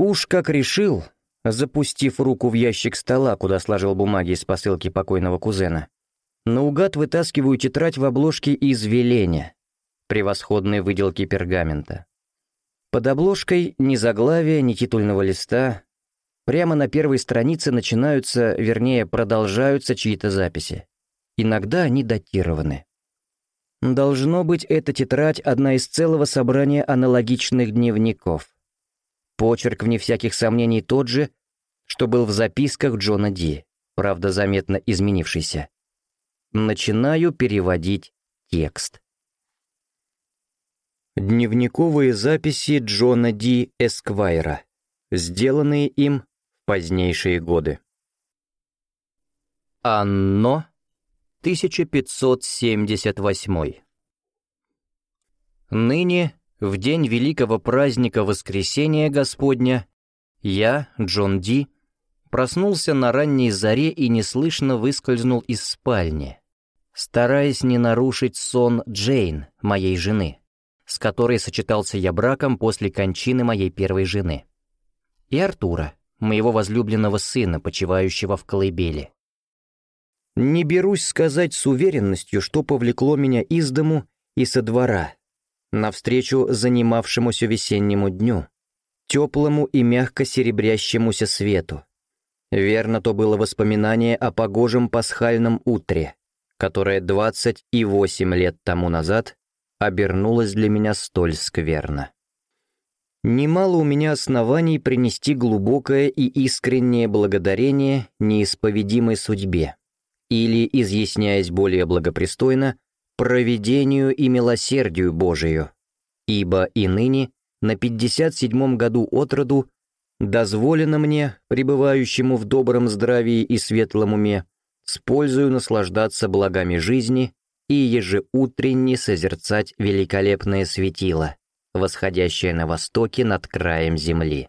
Уж как решил, запустив руку в ящик стола, куда сложил бумаги из посылки покойного кузена, наугад вытаскиваю тетрадь в обложке из веления, превосходной выделки пергамента. Под обложкой ни заглавия, ни титульного листа. Прямо на первой странице начинаются, вернее, продолжаются чьи-то записи. Иногда они датированы. Должно быть, эта тетрадь — одна из целого собрания аналогичных дневников. Почерк, вне всяких сомнений, тот же, что был в записках Джона Ди, правда, заметно изменившийся. Начинаю переводить текст. Дневниковые записи Джона Ди Эсквайра, сделанные им в позднейшие годы. Анно 1578. Ныне, в день великого праздника Воскресения Господня, я, Джон Ди, проснулся на ранней заре и неслышно выскользнул из спальни, стараясь не нарушить сон Джейн, моей жены, с которой сочетался я браком после кончины моей первой жены, и Артура, моего возлюбленного сына, почивающего в колыбели. Не берусь сказать с уверенностью, что повлекло меня из дому и со двора, навстречу занимавшемуся весеннему дню, теплому и мягко серебрящемуся свету. Верно, то было воспоминание о погожем пасхальном утре, которое двадцать и восемь лет тому назад обернулось для меня столь скверно. Немало у меня оснований принести глубокое и искреннее благодарение неисповедимой судьбе или, изъясняясь более благопристойно, провидению и милосердию Божию, ибо и ныне, на пятьдесят седьмом году от роду, дозволено мне, пребывающему в добром здравии и светлом уме, с пользою наслаждаться благами жизни и ежеутренне созерцать великолепное светило, восходящее на востоке над краем земли.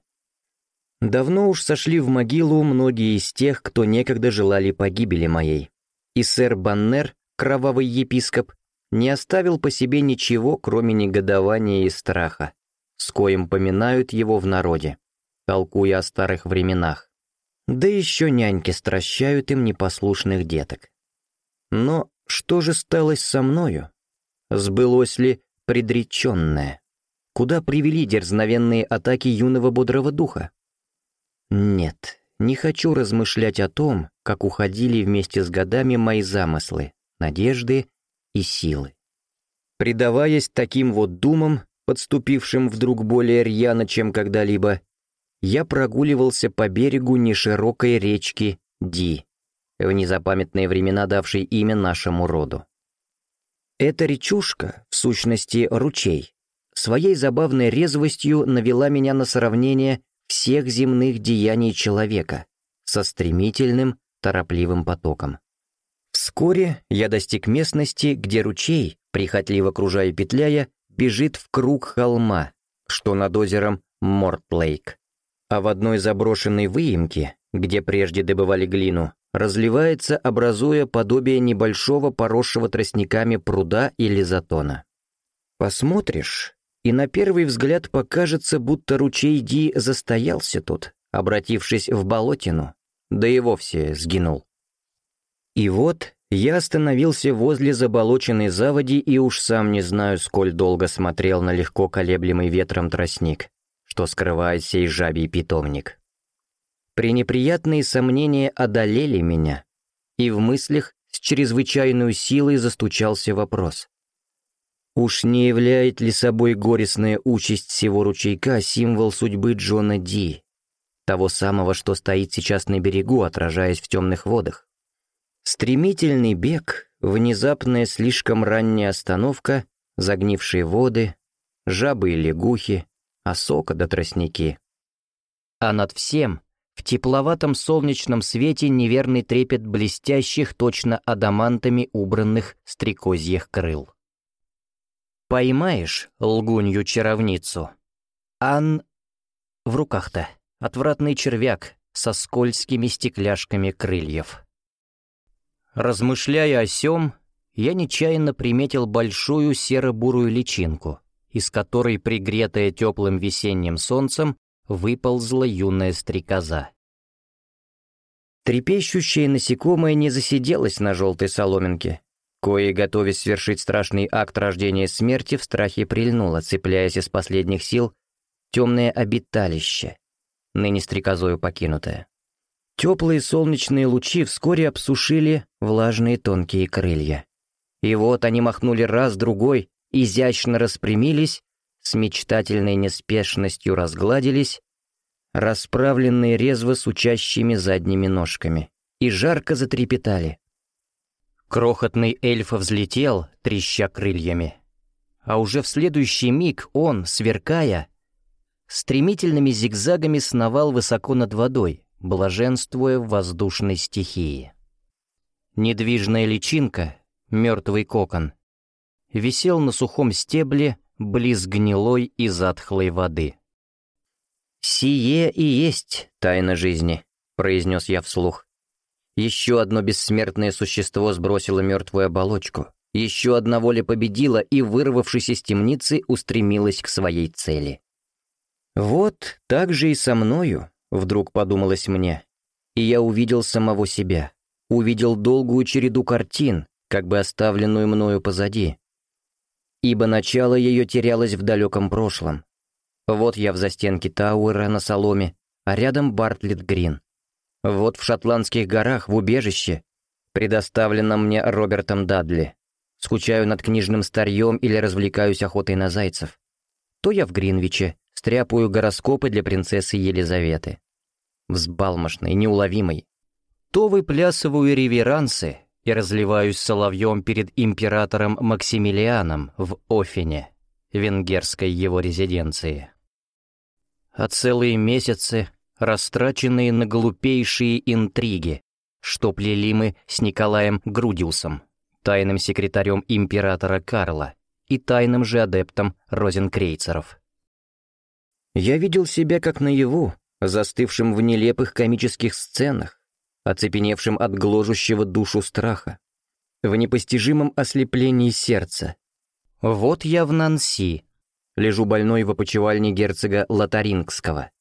Давно уж сошли в могилу многие из тех, кто некогда желали погибели моей. И сэр Баннер, кровавый епископ, не оставил по себе ничего, кроме негодования и страха, с коим поминают его в народе, толкуя о старых временах. Да еще няньки стращают им непослушных деток. Но что же сталось со мною? Сбылось ли предреченное? Куда привели дерзновенные атаки юного бодрого духа? Нет, не хочу размышлять о том, как уходили вместе с годами мои замыслы, надежды и силы. Предаваясь таким вот думам, подступившим вдруг более рьяно, чем когда-либо, я прогуливался по берегу неширокой речки Ди, в незапамятные времена давшей имя нашему роду. Эта речушка, в сущности ручей, своей забавной резвостью навела меня на сравнение всех земных деяний человека со стремительным, торопливым потоком. Вскоре я достиг местности, где ручей, прихотливо кружая петляя, бежит в круг холма, что над озером Мортлейк. А в одной заброшенной выемке, где прежде добывали глину, разливается, образуя подобие небольшого поросшего тростниками пруда или затона. Посмотришь, и на первый взгляд покажется, будто ручей Ди застоялся тут, обратившись в болотину, да и вовсе сгинул. И вот я остановился возле заболоченной заводи и уж сам не знаю, сколь долго смотрел на легко колеблемый ветром тростник, что скрывает сей жабий питомник. Пренеприятные сомнения одолели меня, и в мыслях с чрезвычайной силой застучался вопрос. Уж не являет ли собой горестная участь всего ручейка символ судьбы Джона Ди, того самого, что стоит сейчас на берегу, отражаясь в темных водах? Стремительный бег, внезапная слишком ранняя остановка, загнившие воды, жабы и лягухи, осока до тростники. А над всем, в тепловатом солнечном свете неверный трепет блестящих точно адамантами убранных стрекозьих крыл. Поймаешь лгунью-чаровницу? Ан... В руках-то отвратный червяк со скользкими стекляшками крыльев. Размышляя о сём, я нечаянно приметил большую серо-бурую личинку, из которой, пригретая теплым весенним солнцем, выползла юная стрекоза. Трепещущее насекомое не засиделось на желтой соломинке. Кое, готовясь свершить страшный акт рождения смерти, в страхе прильнуло, цепляясь из последних сил, темное обиталище, ныне стрекозою покинутое. Теплые солнечные лучи вскоре обсушили влажные тонкие крылья. И вот они махнули раз, другой, изящно распрямились, с мечтательной неспешностью разгладились, расправленные резво с учащими задними ножками, и жарко затрепетали. Крохотный эльф взлетел, треща крыльями. А уже в следующий миг он, сверкая, стремительными зигзагами сновал высоко над водой, блаженствуя в воздушной стихии. Недвижная личинка, мертвый кокон, висел на сухом стебле близ гнилой и затхлой воды. «Сие и есть тайна жизни», — произнес я вслух. Еще одно бессмертное существо сбросило мертвую оболочку. Еще одна воля победила и, вырвавшись из темницы, устремилась к своей цели. «Вот так же и со мною», — вдруг подумалось мне. И я увидел самого себя. Увидел долгую череду картин, как бы оставленную мною позади. Ибо начало ее терялось в далеком прошлом, вот я в застенке Тауэра на соломе, а рядом Бартлетт Грин. Вот в шотландских горах, в убежище, предоставленном мне Робертом Дадли. Скучаю над книжным старьем или развлекаюсь охотой на зайцев. То я в Гринвиче, стряпаю гороскопы для принцессы Елизаветы. Взбалмошной, неуловимой. То выплясываю реверансы и разливаюсь соловьем перед императором Максимилианом в Офине, венгерской его резиденции а целые месяцы, растраченные на глупейшие интриги, что плели мы с Николаем Грудиусом, тайным секретарем императора Карла и тайным же адептом розенкрейцеров. Я видел себя как наяву, застывшим в нелепых комических сценах, оцепеневшим от гложущего душу страха, в непостижимом ослеплении сердца. Вот я в Нанси, Лежу больной в опочивальне герцога Лотарингского.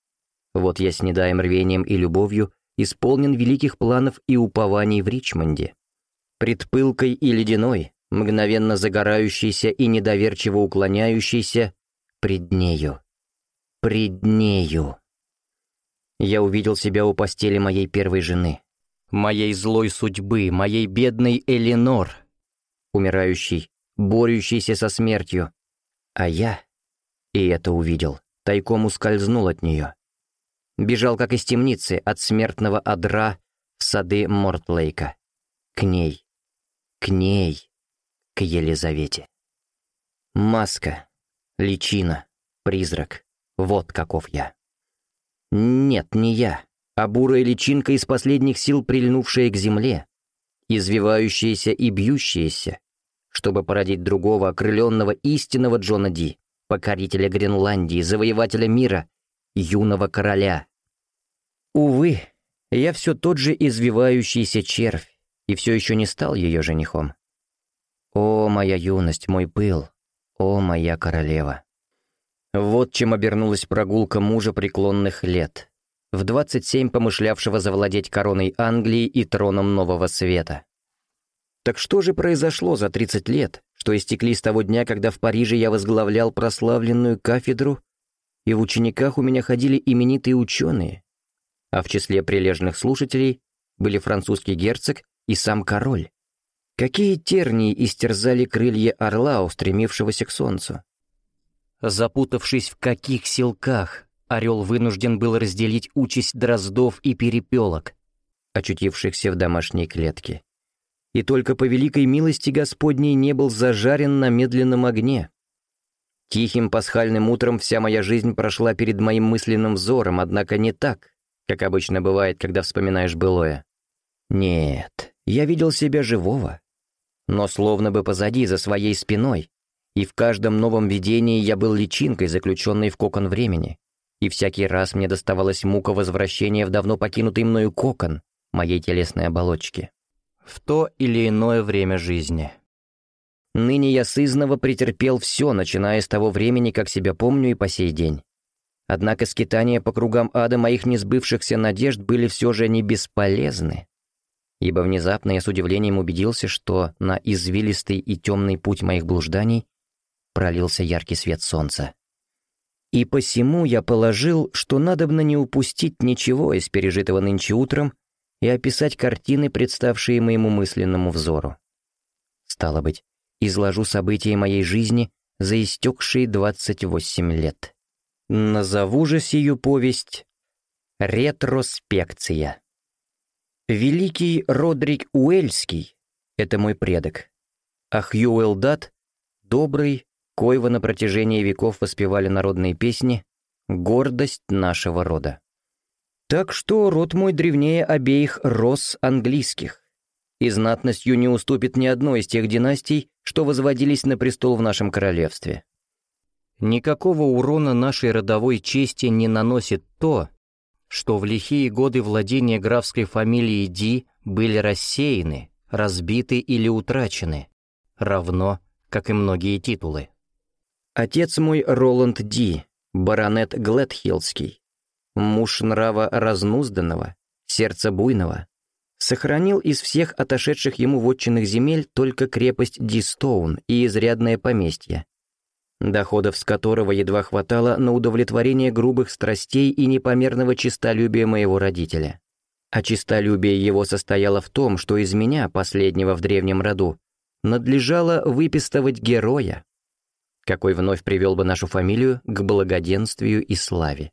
Вот я с недаем рвением и любовью исполнен великих планов и упований в Ричмонде. Предпылкой и ледяной, мгновенно загорающийся и недоверчиво уклоняющийся, пред нею. Пред нею. Я увидел себя у постели моей первой жены, моей злой судьбы, моей бедной Эленор, умирающей, борющейся со смертью, а я и это увидел. Тайком ускользнул от нее. Бежал, как из темницы, от смертного адра в сады Мортлейка. К ней. К ней. К Елизавете. Маска. Личина. Призрак. Вот каков я. Нет, не я, а бурая личинка из последних сил, прильнувшая к земле, извивающаяся и бьющаяся, чтобы породить другого окрыленного истинного Джона Ди покорителя Гренландии, завоевателя мира, юного короля. Увы, я все тот же извивающийся червь, и все еще не стал ее женихом. О, моя юность, мой пыл, о, моя королева. Вот чем обернулась прогулка мужа преклонных лет, в 27 помышлявшего завладеть короной Англии и троном Нового Света. Так что же произошло за 30 лет, что истекли с того дня, когда в Париже я возглавлял прославленную кафедру, и в учениках у меня ходили именитые ученые, а в числе прилежных слушателей были французский герцог и сам король. Какие тернии истерзали крылья орла, устремившегося к солнцу? Запутавшись в каких силках, орел вынужден был разделить участь дроздов и перепелок, очутившихся в домашней клетке и только по великой милости Господней не был зажарен на медленном огне. Тихим пасхальным утром вся моя жизнь прошла перед моим мысленным взором, однако не так, как обычно бывает, когда вспоминаешь былое. Нет, я видел себя живого, но словно бы позади, за своей спиной, и в каждом новом видении я был личинкой, заключенной в кокон времени, и всякий раз мне доставалась мука возвращения в давно покинутый мною кокон моей телесной оболочки в то или иное время жизни. Ныне я сызново претерпел все, начиная с того времени, как себя помню и по сей день. Однако скитания по кругам ада моих несбывшихся надежд были все же не бесполезны, ибо внезапно я с удивлением убедился, что на извилистый и темный путь моих блужданий пролился яркий свет солнца. И посему я положил, что надобно не упустить ничего из пережитого нынче утром и описать картины, представшие моему мысленному взору. Стало быть, изложу события моей жизни за истекшие 28 лет. Назову же сию повесть «Ретроспекция». Великий Родрик Уэльский — это мой предок, а Хьюэлдат — добрый, коего на протяжении веков воспевали народные песни, гордость нашего рода. Так что род мой древнее обеих рос английских, и знатностью не уступит ни одной из тех династий, что возводились на престол в нашем королевстве. Никакого урона нашей родовой чести не наносит то, что в лихие годы владения графской фамилии Ди были рассеяны, разбиты или утрачены, равно, как и многие титулы. Отец мой Роланд Ди, баронет Гледхиллский, муж нрава разнузданного, сердца буйного, сохранил из всех отошедших ему вотчинных земель только крепость Дистоун и изрядное поместье, доходов с которого едва хватало на удовлетворение грубых страстей и непомерного честолюбия моего родителя. А честолюбие его состояло в том, что из меня, последнего в древнем роду, надлежало выпистывать героя, какой вновь привел бы нашу фамилию к благоденствию и славе.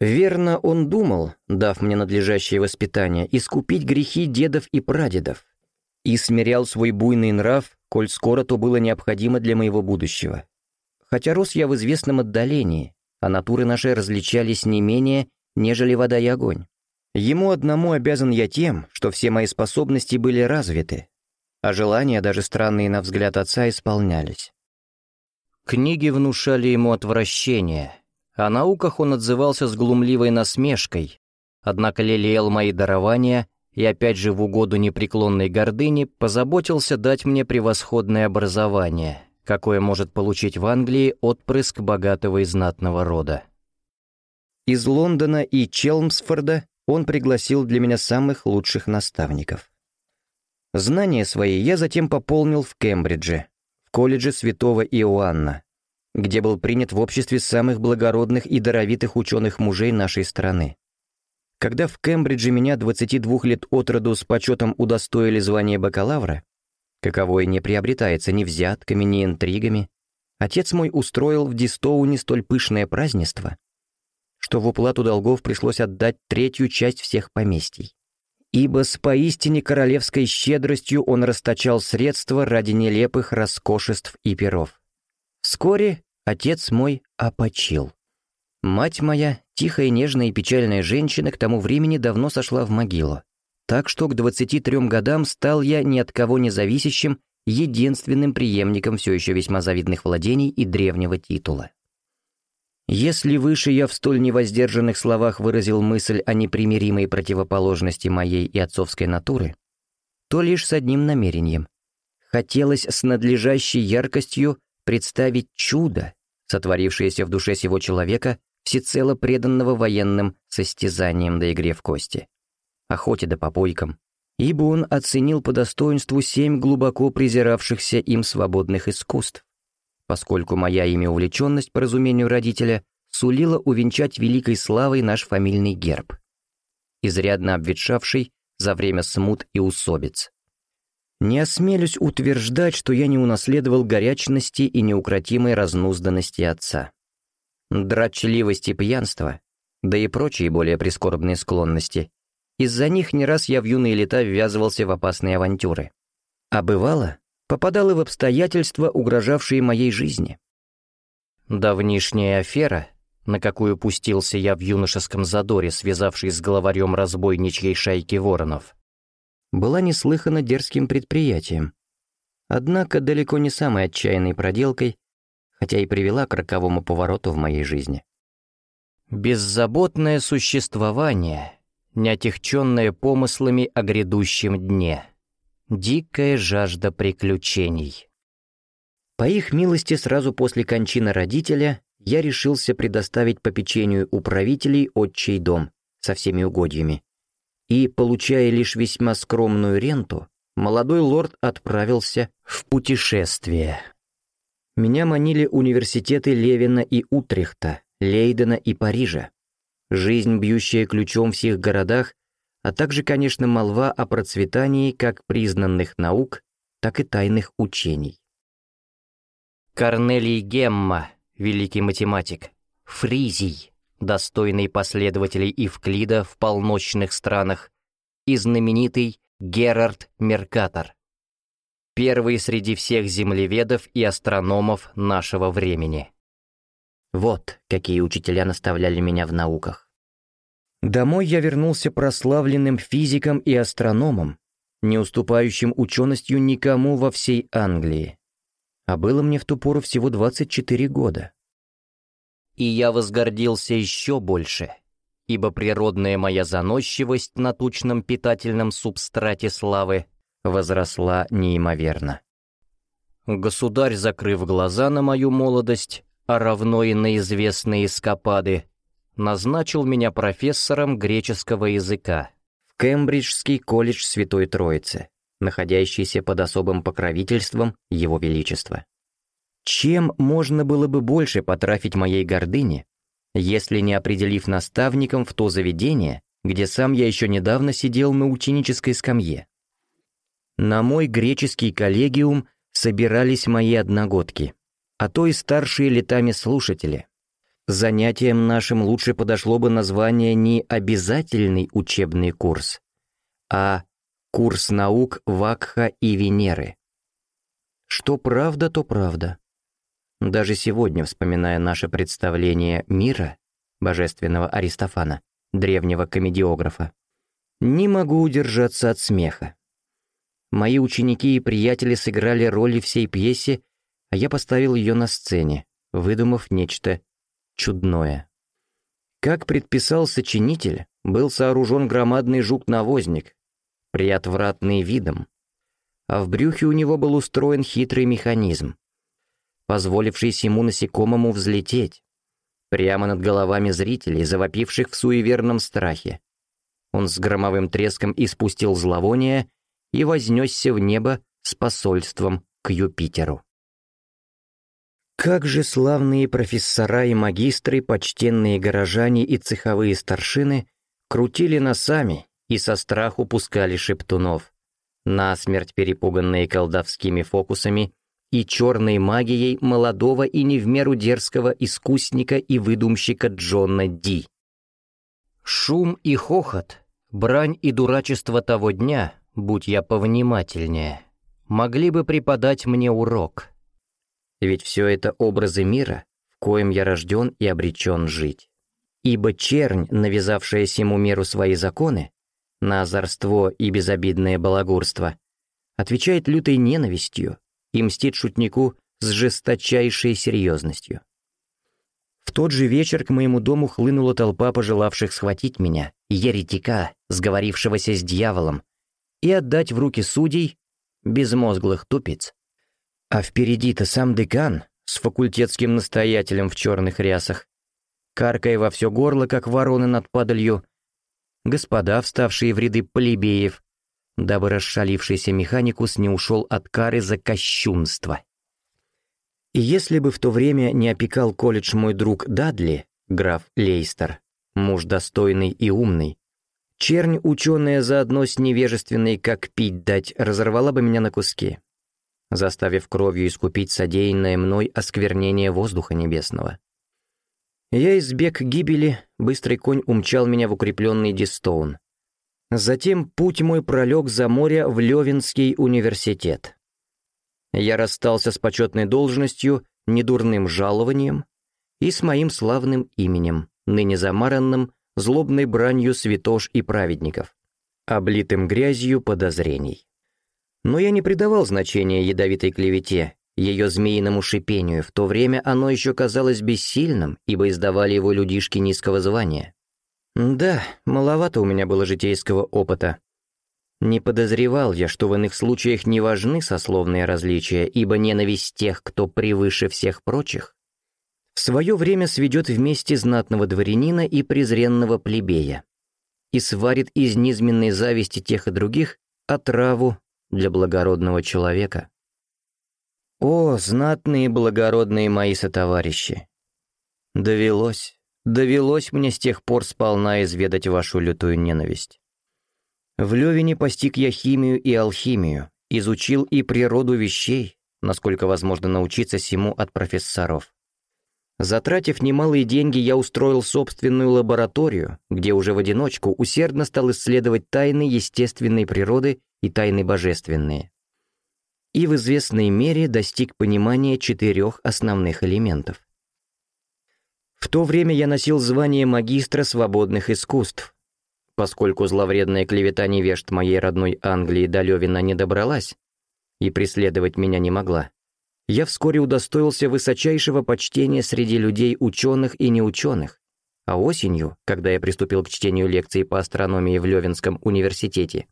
Верно он думал, дав мне надлежащее воспитание, искупить грехи дедов и прадедов, и смирял свой буйный нрав, коль скоро то было необходимо для моего будущего. Хотя рос я в известном отдалении, а натуры наши различались не менее, нежели вода и огонь. Ему одному обязан я тем, что все мои способности были развиты, а желания, даже странные на взгляд отца, исполнялись. Книги внушали ему отвращение, о науках он отзывался с глумливой насмешкой, однако лелеял мои дарования и опять же в угоду непреклонной гордыни позаботился дать мне превосходное образование — какое может получить в Англии отпрыск богатого и знатного рода. Из Лондона и Челмсфорда он пригласил для меня самых лучших наставников. Знания свои я затем пополнил в Кембридже, колледже святого Иоанна, где был принят в обществе самых благородных и даровитых ученых мужей нашей страны. Когда в Кембридже меня 22 лет от роду с почетом удостоили звания бакалавра, каковое не приобретается ни взятками, ни интригами, отец мой устроил в Дистоуне столь пышное празднество, что в уплату долгов пришлось отдать третью часть всех поместий. Ибо с поистине королевской щедростью он расточал средства ради нелепых роскошеств и перов. Вскоре отец мой опочил. Мать моя, тихая, нежная и печальная женщина, к тому времени давно сошла в могилу. Так что к 23 годам стал я ни от кого не зависящим, единственным преемником все еще весьма завидных владений и древнего титула. Если выше я в столь невоздержанных словах выразил мысль о непримиримой противоположности моей и отцовской натуры, то лишь с одним намерением. Хотелось с надлежащей яркостью представить чудо, сотворившееся в душе сего человека, всецело преданного военным состязанием до игре в кости охоте да попойкам, ибо он оценил по достоинству семь глубоко презиравшихся им свободных искусств, поскольку моя ими увлеченность, по разумению родителя, сулила увенчать великой славой наш фамильный герб, изрядно обветшавший за время смут и усобиц. Не осмелюсь утверждать, что я не унаследовал горячности и неукротимой разнузданности отца. Драчливость и пьянство, да и прочие более прискорбные склонности, из-за них не раз я в юные лета ввязывался в опасные авантюры. А бывало, попадал и в обстоятельства, угрожавшие моей жизни. Давнишняя афера, на какую пустился я в юношеском задоре, связавшись с главарем разбойничьей шайки воронов, была неслыханно дерзким предприятием. Однако далеко не самой отчаянной проделкой, хотя и привела к роковому повороту в моей жизни. Беззаботное существование — не помыслами о грядущем дне. Дикая жажда приключений. По их милости, сразу после кончины родителя, я решился предоставить попечению управителей отчий дом со всеми угодьями. И, получая лишь весьма скромную ренту, молодой лорд отправился в путешествие. Меня манили университеты Левина и Утрехта, Лейдена и Парижа. Жизнь, бьющая ключом в всех городах, а также, конечно, молва о процветании как признанных наук, так и тайных учений. Корнелий Гемма, великий математик, Фризий, достойный последователей Евклида в полночных странах, и знаменитый Герард Меркатор, первый среди всех землеведов и астрономов нашего времени. Вот какие учителя наставляли меня в науках. Домой я вернулся прославленным физиком и астрономом, не уступающим ученостью никому во всей Англии. А было мне в ту пору всего 24 года. И я возгордился еще больше, ибо природная моя заносчивость на тучном питательном субстрате славы возросла неимоверно. Государь, закрыв глаза на мою молодость, а равно и на известные эскапады, назначил меня профессором греческого языка в Кембриджский колледж Святой Троицы, находящийся под особым покровительством Его Величества. Чем можно было бы больше потрафить моей гордыне, если не определив наставником в то заведение, где сам я еще недавно сидел на ученической скамье? На мой греческий коллегиум собирались мои одногодки, а то и старшие летами слушатели, Занятием нашим лучше подошло бы название не «обязательный учебный курс», а «Курс наук Вакха и Венеры». Что правда, то правда. Даже сегодня, вспоминая наше представление мира, божественного Аристофана, древнего комедиографа, не могу удержаться от смеха. Мои ученики и приятели сыграли роли всей пьесе, а я поставил ее на сцене, выдумав нечто чудное. Как предписал сочинитель, был сооружен громадный жук-навозник, приотвратный видом, а в брюхе у него был устроен хитрый механизм, позволивший ему насекомому взлететь, прямо над головами зрителей, завопивших в суеверном страхе. Он с громовым треском испустил зловоние и вознесся в небо с посольством к Юпитеру. Как же славные профессора и магистры, почтенные горожане и цеховые старшины крутили носами и со страху пускали шептунов, насмерть перепуганные колдовскими фокусами и черной магией молодого и не в меру дерзкого искусника и выдумщика Джона Ди. Шум и хохот, брань и дурачество того дня, будь я повнимательнее, могли бы преподать мне урок — ведь все это образы мира, в коем я рожден и обречен жить. Ибо чернь, навязавшая всему миру свои законы, на озорство и безобидное балагурство, отвечает лютой ненавистью и мстит шутнику с жесточайшей серьезностью. В тот же вечер к моему дому хлынула толпа пожелавших схватить меня, еретика, сговорившегося с дьяволом, и отдать в руки судей, безмозглых тупиц, а впереди-то сам декан с факультетским настоятелем в черных рясах, каркая во все горло, как вороны над падалью, господа, вставшие в ряды плебеев, дабы расшалившийся механикус не ушел от кары за кощунство. И если бы в то время не опекал колледж мой друг Дадли, граф Лейстер, муж достойный и умный, чернь, ученая заодно с невежественной, как пить дать, разорвала бы меня на куски заставив кровью искупить содеянное мной осквернение воздуха небесного. Я избег гибели, быстрый конь умчал меня в укрепленный Дистоун. Затем путь мой пролег за море в Левинский университет. Я расстался с почетной должностью, недурным жалованием и с моим славным именем, ныне замаранным, злобной бранью святош и праведников, облитым грязью подозрений. Но я не придавал значения ядовитой клевете, ее змеиному шипению, в то время оно еще казалось бессильным, ибо издавали его людишки низкого звания. Да, маловато у меня было житейского опыта. Не подозревал я, что в иных случаях не важны сословные различия, ибо ненависть тех, кто превыше всех прочих, В свое время сведет вместе знатного дворянина и презренного плебея и сварит из низменной зависти тех и других отраву для благородного человека. О, знатные благородные мои сотоварищи! Довелось, довелось мне с тех пор сполна изведать вашу лютую ненависть. В Левине постиг я химию и алхимию, изучил и природу вещей, насколько возможно научиться всему от профессоров. Затратив немалые деньги, я устроил собственную лабораторию, где уже в одиночку усердно стал исследовать тайны естественной природы и тайны божественные. И в известной мере достиг понимания четырех основных элементов. В то время я носил звание магистра свободных искусств. Поскольку зловредная клевета невежд моей родной Англии до Левина не добралась и преследовать меня не могла, я вскоре удостоился высочайшего почтения среди людей ученых и неученых, а осенью, когда я приступил к чтению лекций по астрономии в Левинском университете,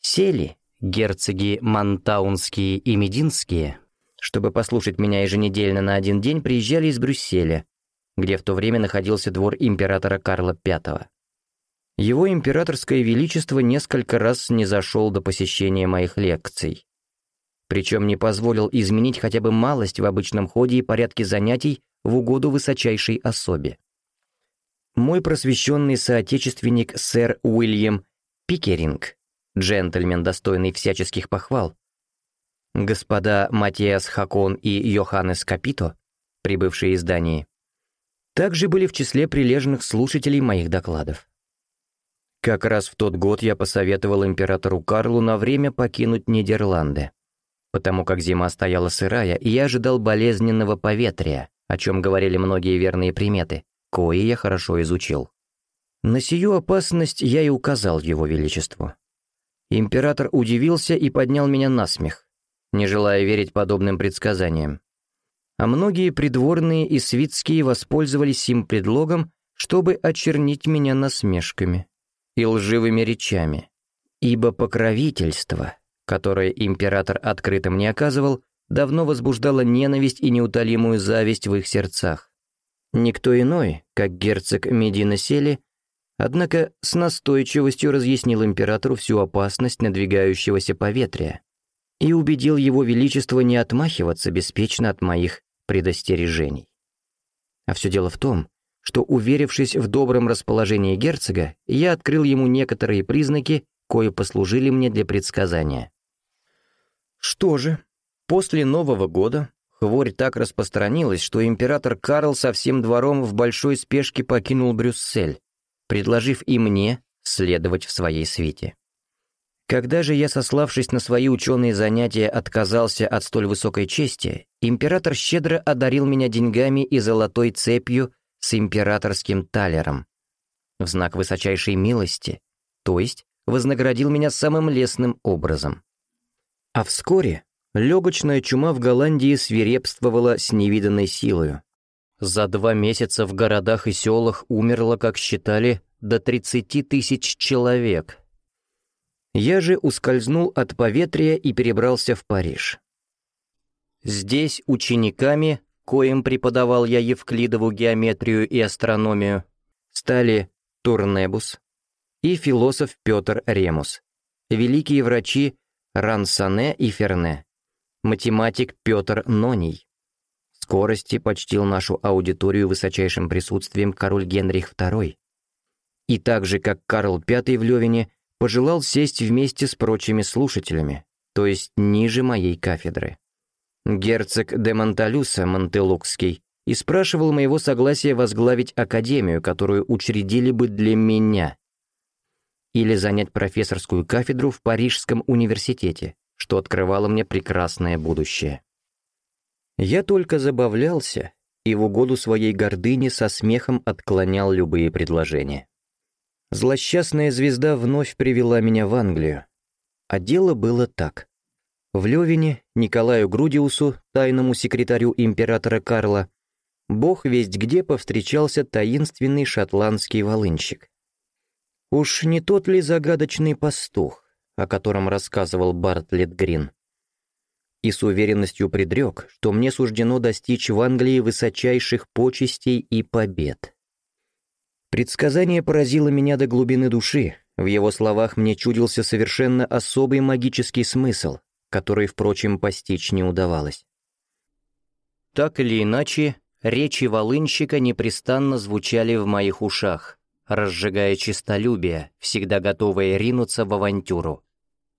сели герцоги Монтаунские и Мединские, чтобы послушать меня еженедельно на один день, приезжали из Брюсселя, где в то время находился двор императора Карла V. Его императорское величество несколько раз не зашел до посещения моих лекций, причем не позволил изменить хотя бы малость в обычном ходе и порядке занятий в угоду высочайшей особе. Мой просвещенный соотечественник сэр Уильям Пикеринг, джентльмен, достойный всяческих похвал, господа Матиас Хакон и Йоханнес Капито, прибывшие из Дании, также были в числе прилежных слушателей моих докладов. Как раз в тот год я посоветовал императору Карлу на время покинуть Нидерланды потому как зима стояла сырая, и я ожидал болезненного поветрия, о чем говорили многие верные приметы, кои я хорошо изучил. На сию опасность я и указал его величеству. Император удивился и поднял меня на смех, не желая верить подобным предсказаниям. А многие придворные и свитские воспользовались сим предлогом, чтобы очернить меня насмешками и лживыми речами, ибо покровительство — которое император открыто мне оказывал, давно возбуждало ненависть и неутолимую зависть в их сердцах. Никто иной, как герцог Медина Сели, однако с настойчивостью разъяснил императору всю опасность надвигающегося поветрия и убедил его величество не отмахиваться беспечно от моих предостережений. А все дело в том, что, уверившись в добром расположении герцога, я открыл ему некоторые признаки, кое послужили мне для предсказания. Что же, после Нового года хворь так распространилась, что император Карл со всем двором в большой спешке покинул Брюссель, предложив и мне следовать в своей свите. Когда же я, сославшись на свои ученые занятия, отказался от столь высокой чести, император щедро одарил меня деньгами и золотой цепью с императорским талером в знак высочайшей милости, то есть вознаградил меня самым лестным образом. А вскоре легочная чума в Голландии свирепствовала с невиданной силою. За два месяца в городах и селах умерло, как считали, до 30 тысяч человек. Я же ускользнул от поветрия и перебрался в Париж. Здесь учениками, коим преподавал я Евклидову геометрию и астрономию, стали Турнебус и философ Петр Ремус, великие врачи Рансане и Ферне, математик Петр Ноний. Скорости почтил нашу аудиторию высочайшим присутствием король Генрих II. И так же, как Карл V в Левине, пожелал сесть вместе с прочими слушателями, то есть ниже моей кафедры. Герцог де Монталюса Монтелукский и спрашивал моего согласия возглавить академию, которую учредили бы для меня, или занять профессорскую кафедру в Парижском университете, что открывало мне прекрасное будущее. Я только забавлялся и в угоду своей гордыни со смехом отклонял любые предложения. Злосчастная звезда вновь привела меня в Англию. А дело было так. В Левине Николаю Грудиусу, тайному секретарю императора Карла, бог весть где повстречался таинственный шотландский волынщик. Уж не тот ли загадочный пастух, о котором рассказывал Бартлетт Грин? и с уверенностью предрек, что мне суждено достичь в Англии высочайших почестей и побед. Предсказание поразило меня до глубины души, в его словах мне чудился совершенно особый магический смысл, который, впрочем, постичь не удавалось. Так или иначе, речи волынщика непрестанно звучали в моих ушах, разжигая честолюбие, всегда готовое ринуться в авантюру.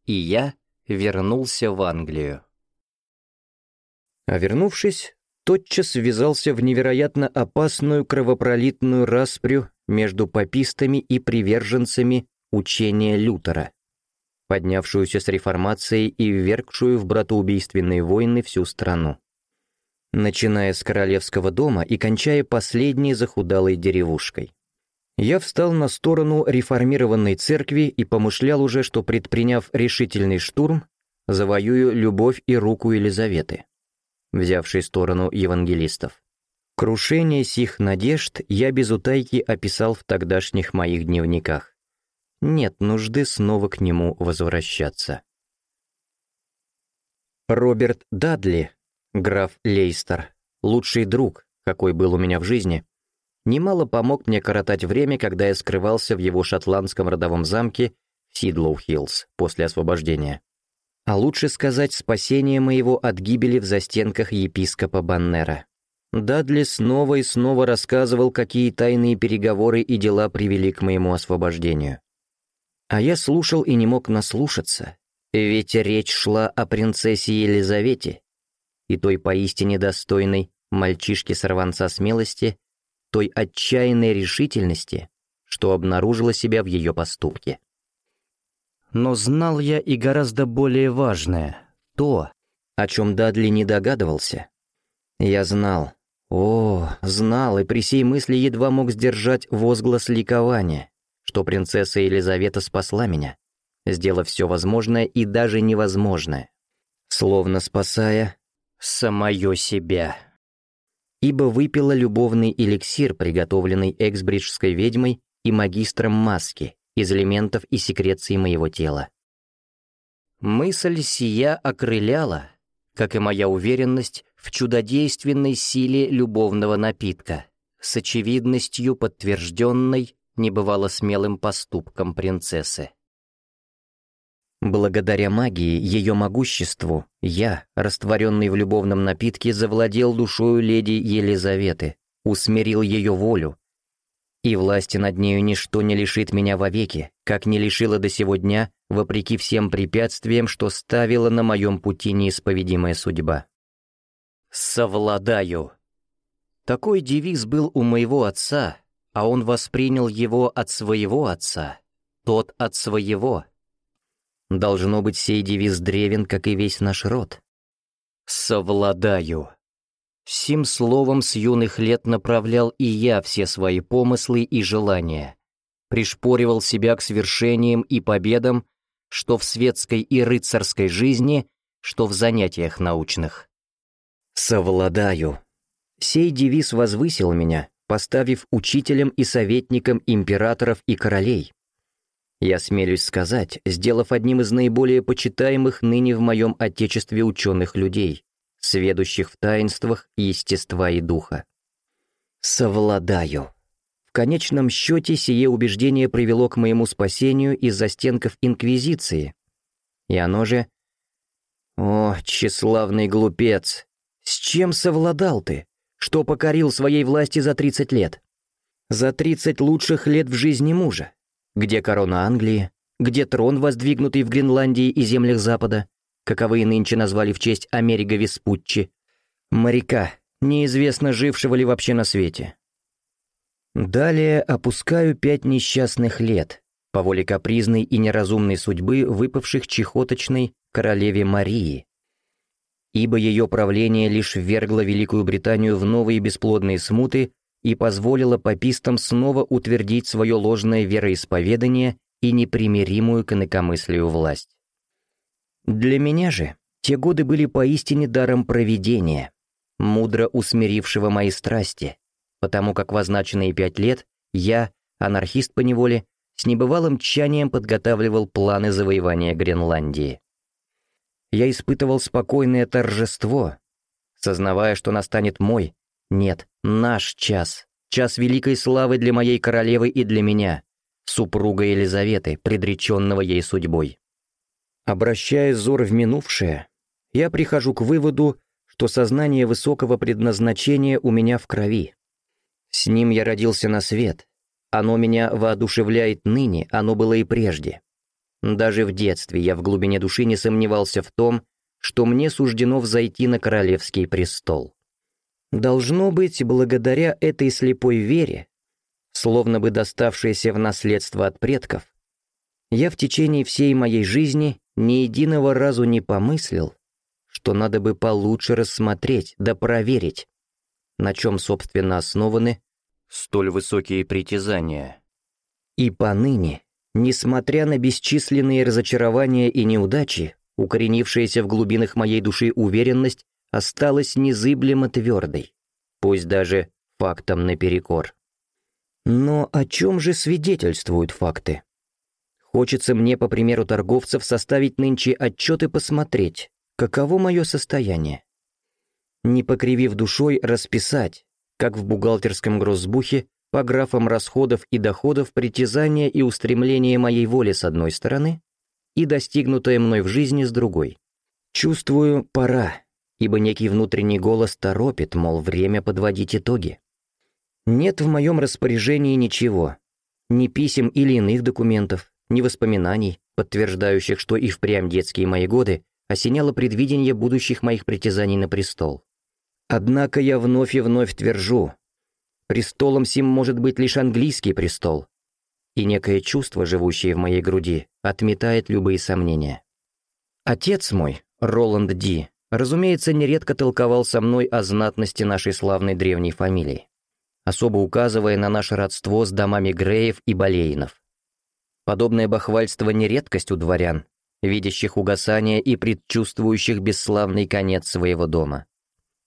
И я вернулся в Англию. А вернувшись, тотчас ввязался в невероятно опасную кровопролитную распрю между попистами и приверженцами учения Лютера, поднявшуюся с реформацией и ввергшую в братоубийственные войны всю страну. Начиная с королевского дома и кончая последней захудалой деревушкой. Я встал на сторону реформированной церкви и помышлял уже, что предприняв решительный штурм, завоюю любовь и руку Елизаветы, взявшей сторону евангелистов. Крушение сих надежд я без утайки описал в тогдашних моих дневниках. Нет нужды снова к нему возвращаться. Роберт Дадли, граф Лейстер, лучший друг, какой был у меня в жизни, немало помог мне коротать время, когда я скрывался в его шотландском родовом замке Сидлоу-Хиллз после освобождения. А лучше сказать, спасение моего от гибели в застенках епископа Баннера. Дадли снова и снова рассказывал, какие тайные переговоры и дела привели к моему освобождению. А я слушал и не мог наслушаться, ведь речь шла о принцессе Елизавете и той поистине достойной мальчишки-сорванца смелости, той отчаянной решительности, что обнаружила себя в ее поступке. Но знал я и гораздо более важное, то, о чем Дадли не догадывался. Я знал, о, знал, и при сей мысли едва мог сдержать возглас ликования, что принцесса Елизавета спасла меня, сделав все возможное и даже невозможное, словно спасая самое себя ибо выпила любовный эликсир, приготовленный эксбриджской ведьмой и магистром маски из элементов и секреции моего тела. Мысль сия окрыляла, как и моя уверенность в чудодейственной силе любовного напитка, с очевидностью подтвержденной небывало смелым поступком принцессы. Благодаря магии, ее могуществу, я, растворенный в любовном напитке, завладел душою леди Елизаветы, усмирил ее волю. И власти над нею ничто не лишит меня вовеки, как не лишило до сего дня, вопреки всем препятствиям, что ставила на моем пути неисповедимая судьба. «Совладаю». Такой девиз был у моего отца, а он воспринял его от своего отца, тот от своего. Должно быть, сей девиз древен, как и весь наш род. «Совладаю». Сим словом с юных лет направлял и я все свои помыслы и желания. Пришпоривал себя к свершениям и победам, что в светской и рыцарской жизни, что в занятиях научных. «Совладаю». Сей девиз возвысил меня, поставив учителем и советником императоров и королей, я смелюсь сказать, сделав одним из наиболее почитаемых ныне в моем отечестве ученых людей, сведущих в таинствах естества и духа. Совладаю. В конечном счете сие убеждение привело к моему спасению из застенков Инквизиции. И оно же... О, тщеславный глупец! С чем совладал ты? Что покорил своей власти за 30 лет? За 30 лучших лет в жизни мужа? Где корона Англии? Где трон, воздвигнутый в Гренландии и землях Запада? Каковы нынче назвали в честь Америго Веспуччи? Моряка, неизвестно жившего ли вообще на свете. Далее опускаю пять несчастных лет, по воле капризной и неразумной судьбы, выпавших чехоточной королеве Марии. Ибо ее правление лишь ввергло Великую Британию в новые бесплодные смуты и позволила папистам снова утвердить свое ложное вероисповедание и непримиримую к инакомыслию власть. Для меня же те годы были поистине даром провидения, мудро усмирившего мои страсти, потому как в означенные пять лет я, анархист по неволе, с небывалым тщанием подготавливал планы завоевания Гренландии. я испытывал спокойное торжество, сознавая, что настанет мой, нет, наш час, час великой славы для моей королевы и для меня, супруга Елизаветы, предреченного ей судьбой. Обращая взор в минувшее, я прихожу к выводу, что сознание высокого предназначения у меня в крови. С ним я родился на свет. Оно меня воодушевляет ныне, оно было и прежде. Даже в детстве я в глубине души не сомневался в том, что мне суждено взойти на королевский престол. Должно быть, благодаря этой слепой вере, словно бы доставшейся в наследство от предков, я в течение всей моей жизни ни единого разу не помыслил, что надо бы получше рассмотреть да проверить, на чем, собственно, основаны столь высокие притязания. И поныне, несмотря на бесчисленные разочарования и неудачи, укоренившаяся в глубинах моей души уверенность осталась незыблемо твердой, пусть даже фактом наперекор. Но о чем же свидетельствуют факты? Хочется мне, по примеру торговцев, составить нынче отчет и посмотреть, каково мое состояние. Не покривив душой, расписать, как в бухгалтерском гроссбухе, по графам расходов и доходов притязания и устремления моей воли с одной стороны и достигнутое мной в жизни с другой. Чувствую, пора, ибо некий внутренний голос торопит, мол, время подводить итоги. Нет в моем распоряжении ничего, ни писем или иных документов, ни воспоминаний, подтверждающих, что и впрямь детские мои годы осеняло предвидение будущих моих притязаний на престол. Однако я вновь и вновь твержу, престолом сим может быть лишь английский престол, и некое чувство, живущее в моей груди, отметает любые сомнения. Отец мой, Роланд Ди, разумеется, нередко толковал со мной о знатности нашей славной древней фамилии, особо указывая на наше родство с домами Греев и Болейнов. Подобное бахвальство не редкость у дворян, видящих угасание и предчувствующих бесславный конец своего дома.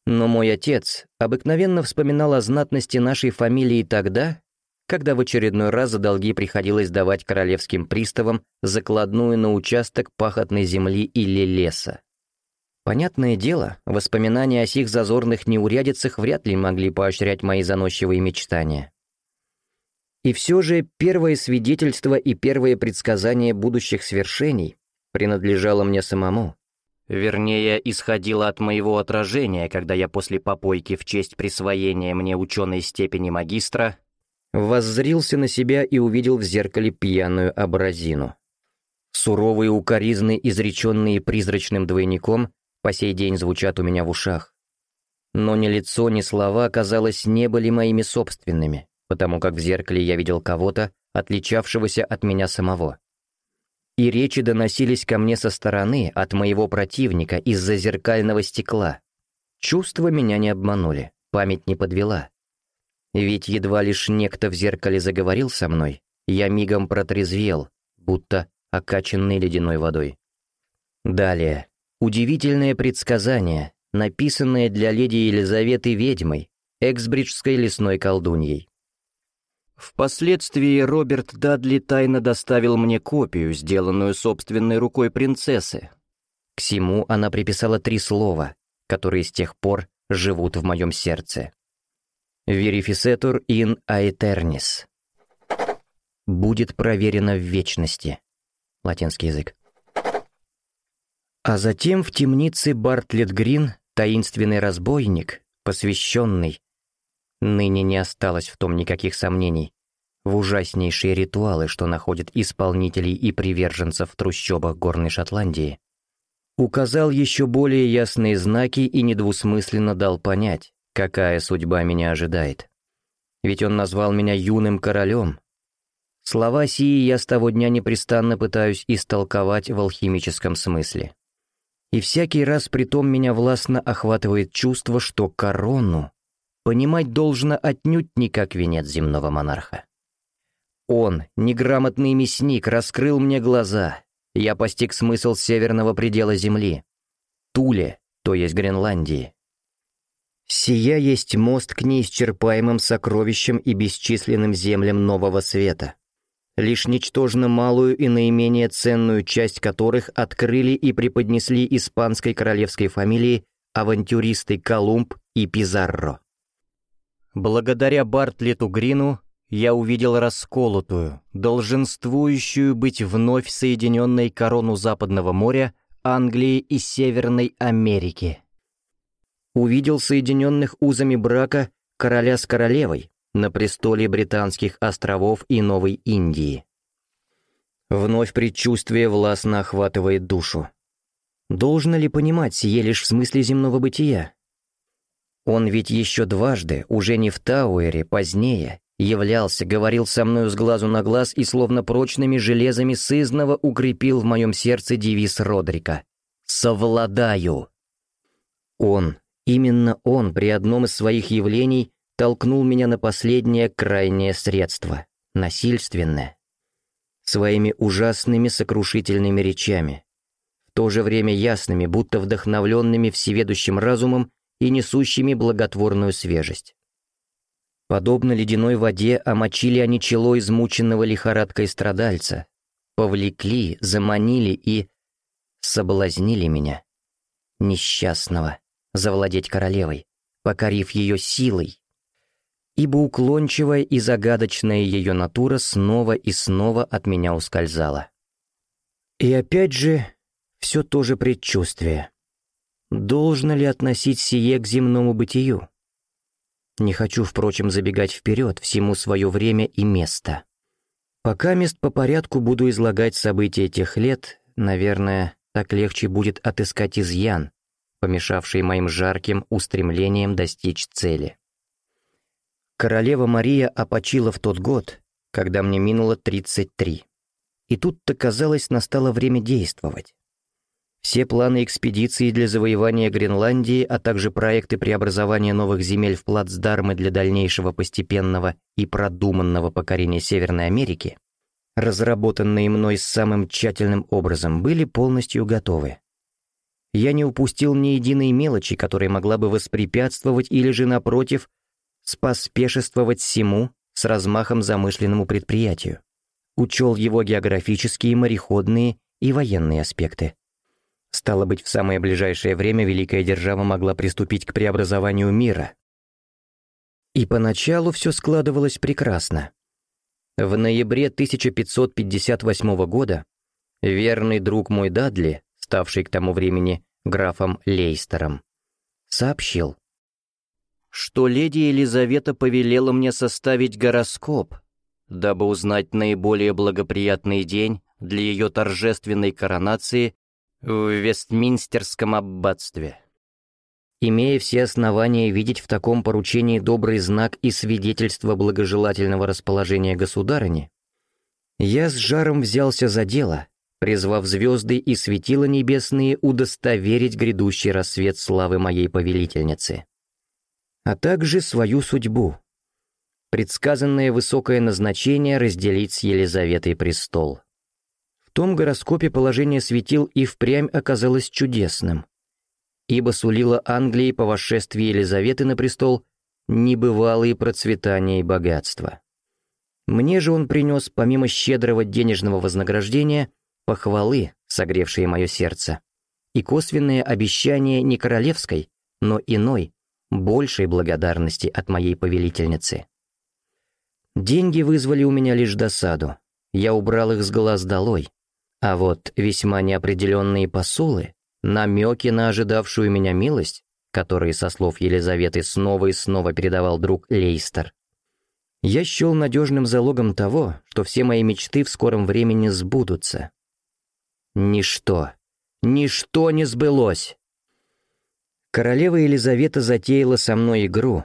Но мой отец обыкновенно вспоминал о знатности нашей фамилии тогда, когда в очередной раз за долги приходилось давать королевским приставам закладную на участок пахотной земли или леса. Понятное дело, воспоминания о сих зазорных неурядицах вряд ли могли поощрять мои заносчивые мечтания. И все же первое свидетельство и первое предсказание будущих свершений принадлежало мне самому. Вернее, исходило от моего отражения, когда я после попойки в честь присвоения мне ученой степени магистра воззрился на себя и увидел в зеркале пьяную абразину. Суровые укоризны, изреченные призрачным двойником, по сей день звучат у меня в ушах. Но ни лицо, ни слова, казалось, не были моими собственными потому как в зеркале я видел кого-то, отличавшегося от меня самого. И речи доносились ко мне со стороны, от моего противника, из-за зеркального стекла. Чувства меня не обманули, память не подвела. Ведь едва лишь некто в зеркале заговорил со мной, я мигом протрезвел, будто окачанный ледяной водой. Далее. Удивительное предсказание, написанное для леди Елизаветы ведьмой, эксбриджской лесной колдуньей. Впоследствии Роберт Дадли тайно доставил мне копию, сделанную собственной рукой принцессы. К всему она приписала три слова, которые с тех пор живут в моем сердце. «Verificetur in aeternis» «Будет проверено в вечности» — латинский язык. А затем в темнице Бартлетт Грин таинственный разбойник, посвященный, Ныне не осталось в том никаких сомнений. В ужаснейшие ритуалы, что находят исполнителей и приверженцев в трущобах Горной Шотландии, указал еще более ясные знаки и недвусмысленно дал понять, какая судьба меня ожидает. Ведь он назвал меня юным королем. Слова сии я с того дня непрестанно пытаюсь истолковать в алхимическом смысле. И всякий раз притом меня властно охватывает чувство, что корону понимать должно отнюдь не как венец земного монарха. Он, неграмотный мясник, раскрыл мне глаза. Я постиг смысл северного предела Земли. Туле, то есть Гренландии. Сия есть мост к неисчерпаемым сокровищам и бесчисленным землям нового света. Лишь ничтожно малую и наименее ценную часть которых открыли и преподнесли испанской королевской фамилии авантюристы Колумб и Пизарро. Благодаря Бартлету Грину я увидел расколотую, долженствующую быть вновь соединенной корону Западного моря, Англии и Северной Америки. Увидел соединенных узами брака короля с королевой на престоле Британских островов и Новой Индии. Вновь предчувствие властно охватывает душу. Должно ли понимать сие лишь в смысле земного бытия? Он ведь еще дважды, уже не в Тауэре, позднее, являлся, говорил со мною с глазу на глаз и словно прочными железами сызново укрепил в моем сердце девиз Родрика «Совладаю». Он, именно он при одном из своих явлений толкнул меня на последнее крайнее средство, насильственное, своими ужасными сокрушительными речами, в то же время ясными, будто вдохновленными всеведущим разумом и несущими благотворную свежесть. Подобно ледяной воде омочили они чело измученного лихорадкой страдальца, повлекли, заманили и соблазнили меня, несчастного, завладеть королевой, покорив ее силой, ибо уклончивая и загадочная ее натура снова и снова от меня ускользала. И опять же, все то же предчувствие. Должно ли относить сие к земному бытию? Не хочу, впрочем, забегать вперед, всему свое время и место. Пока мест по порядку буду излагать события тех лет, наверное, так легче будет отыскать изъян, помешавший моим жарким устремлениям достичь цели. Королева Мария опочила в тот год, когда мне минуло 33. И тут-то, казалось, настало время действовать. Все планы экспедиции для завоевания Гренландии, а также проекты преобразования новых земель в плацдармы для дальнейшего постепенного и продуманного покорения Северной Америки, разработанные мной самым тщательным образом, были полностью готовы. Я не упустил ни единой мелочи, которая могла бы воспрепятствовать или же, напротив, споспешествовать всему с размахом замышленному предприятию. Учел его географические, мореходные и военные аспекты. Стало быть, в самое ближайшее время Великая Держава могла приступить к преобразованию мира. И поначалу все складывалось прекрасно. В ноябре 1558 года верный друг мой Дадли, ставший к тому времени графом Лейстером, сообщил, что леди Елизавета повелела мне составить гороскоп, дабы узнать наиболее благоприятный день для ее торжественной коронации в Вестминстерском аббатстве. Имея все основания видеть в таком поручении добрый знак и свидетельство благожелательного расположения государыни, я с жаром взялся за дело, призвав звезды и светила небесные удостоверить грядущий рассвет славы моей повелительницы а также свою судьбу. Предсказанное высокое назначение разделить с Елизаветой престол. В том гороскопе положение светил и впрямь оказалось чудесным, ибо сулило Англии по восшествии Елизаветы на престол небывалые процветания и богатства. Мне же он принес, помимо щедрого денежного вознаграждения, похвалы, согревшие мое сердце, и косвенное обещание не королевской, но иной, большей благодарности от моей повелительницы. Деньги вызвали у меня лишь досаду. Я убрал их с глаз долой. А вот весьма неопределенные посулы, намеки на ожидавшую меня милость, которые, со слов Елизаветы, снова и снова передавал друг Лейстер, я счел надежным залогом того, что все мои мечты в скором времени сбудутся. Ничто, ничто не сбылось. Королева Елизавета затеяла со мной игру,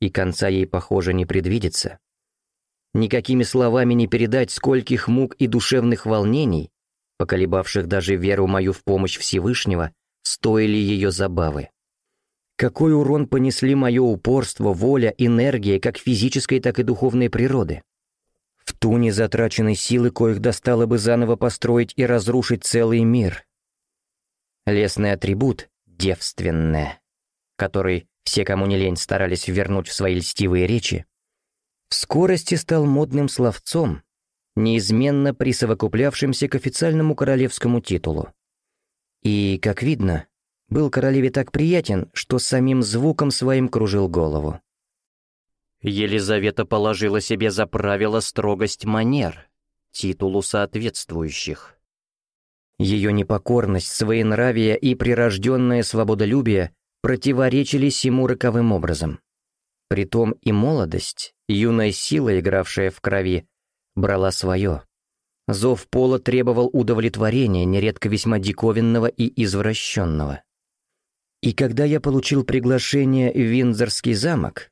и конца ей, похоже, не предвидится. Никакими словами не передать, скольких мук и душевных волнений, поколебавших даже веру мою в помощь Всевышнего, стоили ее забавы. Какой урон понесли мое упорство, воля, энергия, как физической, так и духовной природы. В туне затраченной силы, коих достало бы заново построить и разрушить целый мир. Лесный атрибут, девственное, который все, кому не лень, старались вернуть в свои льстивые речи, в скорости стал модным словцом, неизменно присовокуплявшимся к официальному королевскому титулу. И, как видно, был королеве так приятен, что самим звуком своим кружил голову. Елизавета положила себе за правило строгость манер, титулу соответствующих. Ее непокорность, своенравие и прирожденное свободолюбие противоречили сему роковым образом. Притом и молодость, юная сила, игравшая в крови, брала свое. Зов пола требовал удовлетворения, нередко весьма диковинного и извращенного. И когда я получил приглашение в Виндзорский замок,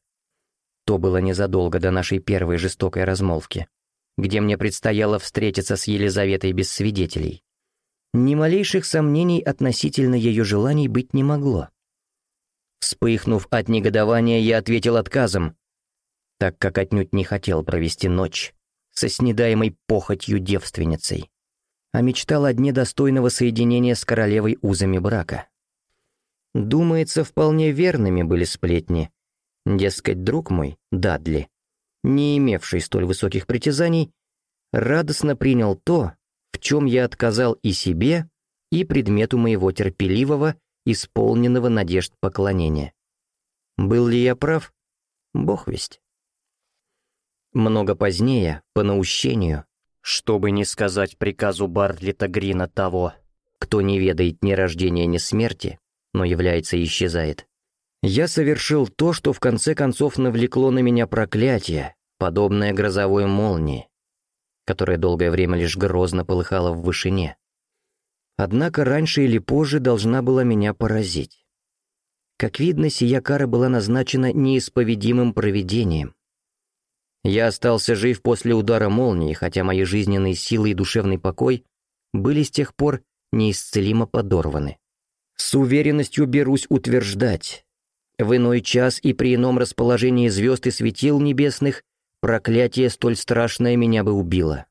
то было незадолго до нашей первой жестокой размолвки, где мне предстояло встретиться с Елизаветой без свидетелей, ни малейших сомнений относительно ее желаний быть не могло. Вспыхнув от негодования, я ответил отказом, так как отнюдь не хотел провести ночь со снедаемой похотью девственницей, а мечтал о дне достойного соединения с королевой узами брака. Думается, вполне верными были сплетни. Дескать, друг мой, Дадли, не имевший столь высоких притязаний, радостно принял то, в чем я отказал и себе, и предмету моего терпеливого, исполненного надежд поклонения. Был ли я прав? Бог весть. Много позднее, по наущению, чтобы не сказать приказу Бартлета Грина того, кто не ведает ни рождения, ни смерти, но является и исчезает. Я совершил то, что в конце концов навлекло на меня проклятие, подобное грозовой молнии, которая долгое время лишь грозно полыхала в вышине. Однако раньше или позже должна была меня поразить. Как видно, сия кара была назначена неисповедимым провидением. Я остался жив после удара молнии, хотя мои жизненные силы и душевный покой были с тех пор неисцелимо подорваны. С уверенностью берусь утверждать, в иной час и при ином расположении звезд и светил небесных проклятие столь страшное меня бы убило.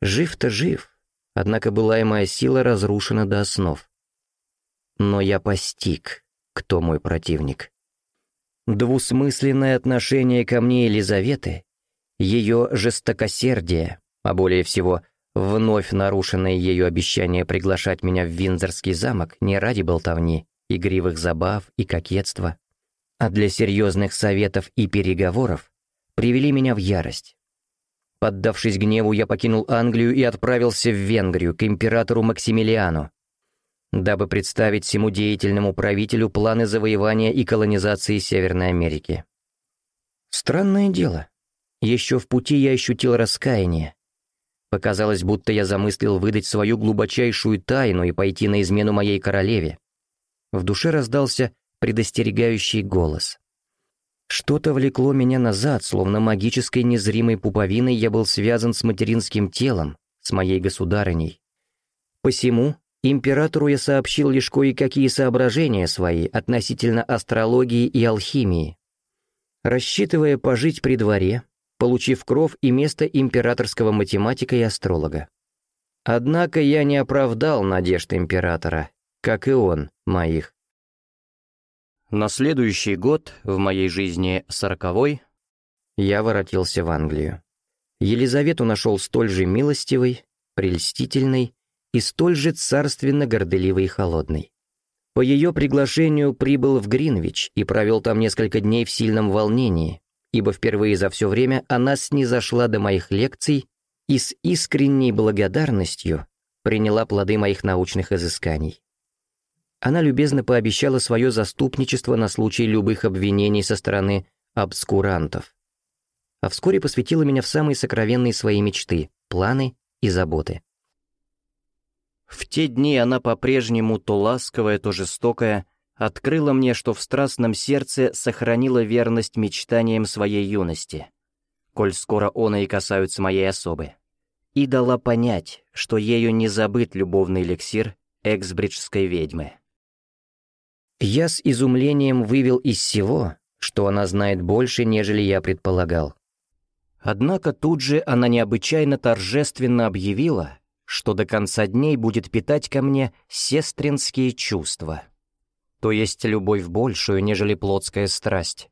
Жив-то жив, однако былая моя сила разрушена до основ. Но я постиг, кто мой противник. Двусмысленное отношение ко мне Елизаветы, ее жестокосердие, а более всего Вновь нарушенное ее обещание приглашать меня в Виндзорский замок не ради болтовни, игривых забав и кокетства, а для серьезных советов и переговоров, привели меня в ярость. Поддавшись гневу, я покинул Англию и отправился в Венгрию к императору Максимилиану, дабы представить всему деятельному правителю планы завоевания и колонизации Северной Америки. Странное дело. Еще в пути я ощутил раскаяние, Показалось, будто я замыслил выдать свою глубочайшую тайну и пойти на измену моей королеве. В душе раздался предостерегающий голос. Что-то влекло меня назад, словно магической незримой пуповиной я был связан с материнским телом, с моей государыней. Посему императору я сообщил лишь кое-какие соображения свои относительно астрологии и алхимии. Рассчитывая пожить при дворе, получив кров и место императорского математика и астролога. Однако я не оправдал надежд императора, как и он моих. На следующий год, в моей жизни сороковой, я воротился в Англию. Елизавету нашел столь же милостивой, прельстительной и столь же царственно-горделивой и холодной. По ее приглашению прибыл в Гринвич и провел там несколько дней в сильном волнении, ибо впервые за все время она снизошла до моих лекций и с искренней благодарностью приняла плоды моих научных изысканий. Она любезно пообещала свое заступничество на случай любых обвинений со стороны обскурантов, а вскоре посвятила меня в самые сокровенные свои мечты, планы и заботы. В те дни она по-прежнему то ласковая, то жестокая, открыла мне, что в страстном сердце сохранила верность мечтаниям своей юности, коль скоро она и касаются моей особы, и дала понять, что ею не забыт любовный эликсир эксбриджской ведьмы. Я с изумлением вывел из всего, что она знает больше, нежели я предполагал. Однако тут же она необычайно торжественно объявила, что до конца дней будет питать ко мне сестринские чувства то есть любовь большую, нежели плотская страсть.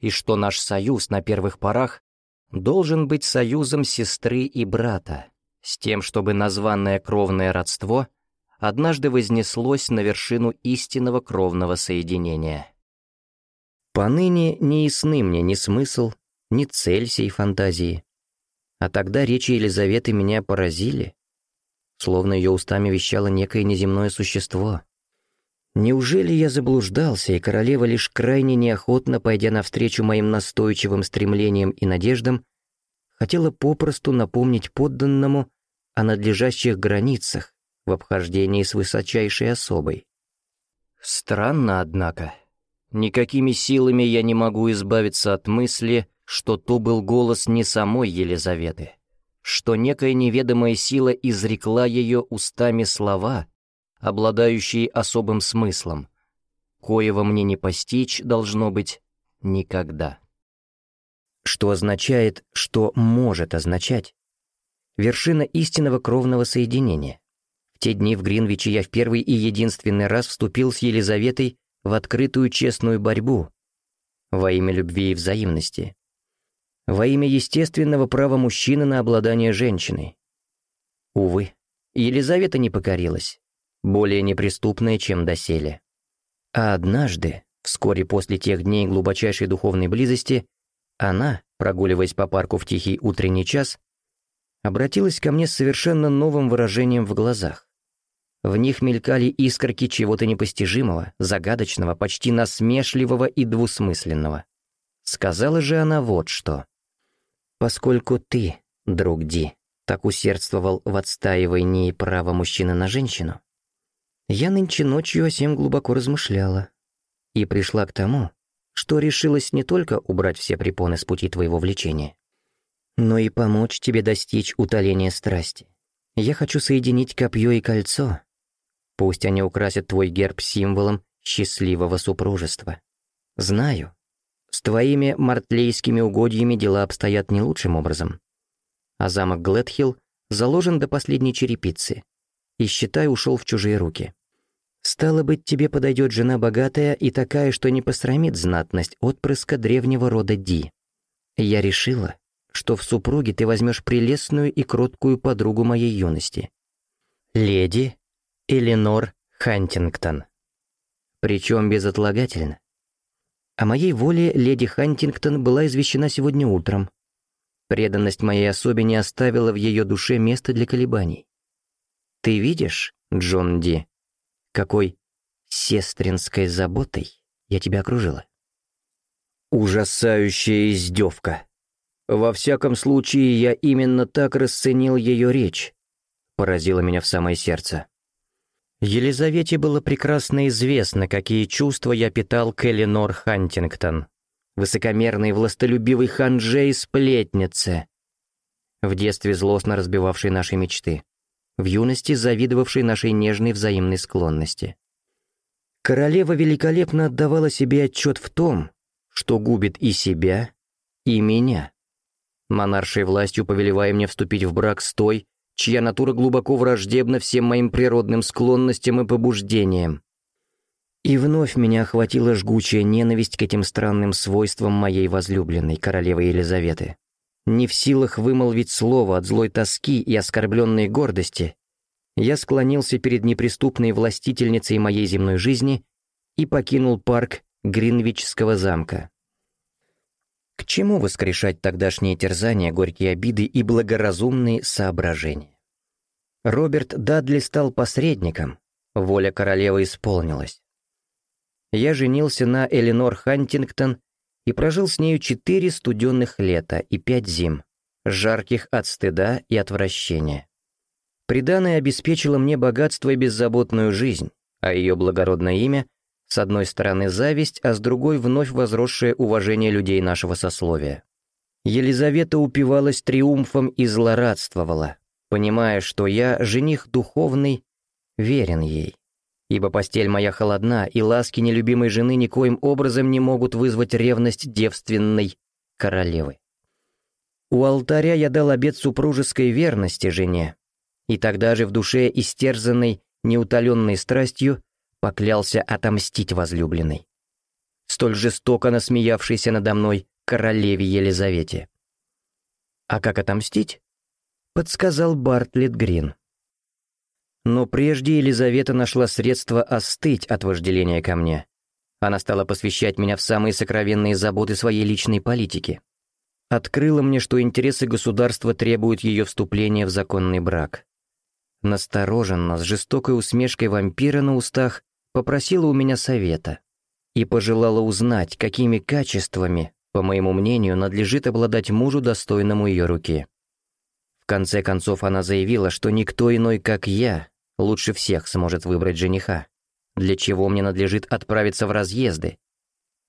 И что наш союз на первых порах должен быть союзом сестры и брата, с тем, чтобы названное кровное родство однажды вознеслось на вершину истинного кровного соединения. Поныне не ясны мне ни смысл, ни цель сей фантазии. А тогда речи Елизаветы меня поразили, словно ее устами вещало некое неземное существо. Неужели я заблуждался, и королева лишь крайне неохотно, пойдя навстречу моим настойчивым стремлениям и надеждам, хотела попросту напомнить подданному о надлежащих границах в обхождении с высочайшей особой? Странно, однако. Никакими силами я не могу избавиться от мысли, что то был голос не самой Елизаветы, что некая неведомая сила изрекла ее устами слова, обладающие особым смыслом, коего мне не постичь должно быть никогда. Что означает, что может означать? Вершина истинного кровного соединения. В те дни в Гринвиче я в первый и единственный раз вступил с Елизаветой в открытую честную борьбу во имя любви и взаимности во имя естественного права мужчины на обладание женщиной. Увы, Елизавета не покорилась, более неприступная, чем доселе. А однажды, вскоре после тех дней глубочайшей духовной близости, она, прогуливаясь по парку в тихий утренний час, обратилась ко мне с совершенно новым выражением в глазах. В них мелькали искорки чего-то непостижимого, загадочного, почти насмешливого и двусмысленного. Сказала же она вот что. Поскольку ты, друг Ди, так усердствовал в отстаивании права мужчины на женщину, я нынче ночью о сем глубоко размышляла и пришла к тому, что решилась не только убрать все препоны с пути твоего влечения, но и помочь тебе достичь утоления страсти. Я хочу соединить копье и кольцо. Пусть они украсят твой герб символом счастливого супружества. Знаю, с твоими мартлейскими угодьями дела обстоят не лучшим образом. А замок Гледхилл заложен до последней черепицы и, считай, ушел в чужие руки. Стало быть, тебе подойдет жена богатая и такая, что не посрамит знатность отпрыска древнего рода Ди. Я решила, что в супруге ты возьмешь прелестную и кроткую подругу моей юности. Леди Эленор Хантингтон. Причем безотлагательно. О моей воле леди Хантингтон была извещена сегодня утром. Преданность моей особе не оставила в ее душе места для колебаний. Ты видишь, Джон Ди, какой сестринской заботой я тебя окружила? Ужасающая издевка. Во всяком случае, я именно так расценил ее речь. Поразила меня в самое сердце. Елизавете было прекрасно известно, какие чувства я питал к Эленор Хантингтон, высокомерной, властолюбивой ханже и сплетнице, в детстве злостно разбивавшей наши мечты, в юности завидовавшей нашей нежной взаимной склонности. Королева великолепно отдавала себе отчет в том, что губит и себя, и меня, монаршей властью повелевая мне вступить в брак с той, чья натура глубоко враждебна всем моим природным склонностям и побуждениям. И вновь меня охватила жгучая ненависть к этим странным свойствам моей возлюбленной, королевы Елизаветы. Не в силах вымолвить слово от злой тоски и оскорбленной гордости, я склонился перед неприступной властительницей моей земной жизни и покинул парк Гринвичского замка. К чему воскрешать тогдашние терзания, горькие обиды и благоразумные соображения? Роберт Дадли стал посредником, воля королевы исполнилась. Я женился на Эленор Хантингтон и прожил с нею четыре студенных лета и пять зим, жарких от стыда и отвращения. Приданное обеспечило мне богатство и беззаботную жизнь, а ее благородное имя с одной стороны зависть, а с другой вновь возросшее уважение людей нашего сословия. Елизавета упивалась триумфом и злорадствовала, понимая, что я, жених духовный, верен ей. Ибо постель моя холодна, и ласки нелюбимой жены никоим образом не могут вызвать ревность девственной королевы. У алтаря я дал обет супружеской верности жене, и тогда же в душе, истерзанной, неутоленной страстью, поклялся отомстить возлюбленной. Столь жестоко насмеявшейся надо мной королеве Елизавете. А как отомстить? Подсказал Бартлетт Грин. Но прежде Елизавета нашла средство остыть от вожделения ко мне. Она стала посвящать меня в самые сокровенные заботы своей личной политики. Открыла мне, что интересы государства требуют ее вступления в законный брак. Настороженно, с жестокой усмешкой вампира на устах, попросила у меня совета и пожелала узнать, какими качествами, по моему мнению, надлежит обладать мужу, достойному ее руки. В конце концов она заявила, что никто иной, как я, лучше всех сможет выбрать жениха, для чего мне надлежит отправиться в разъезды.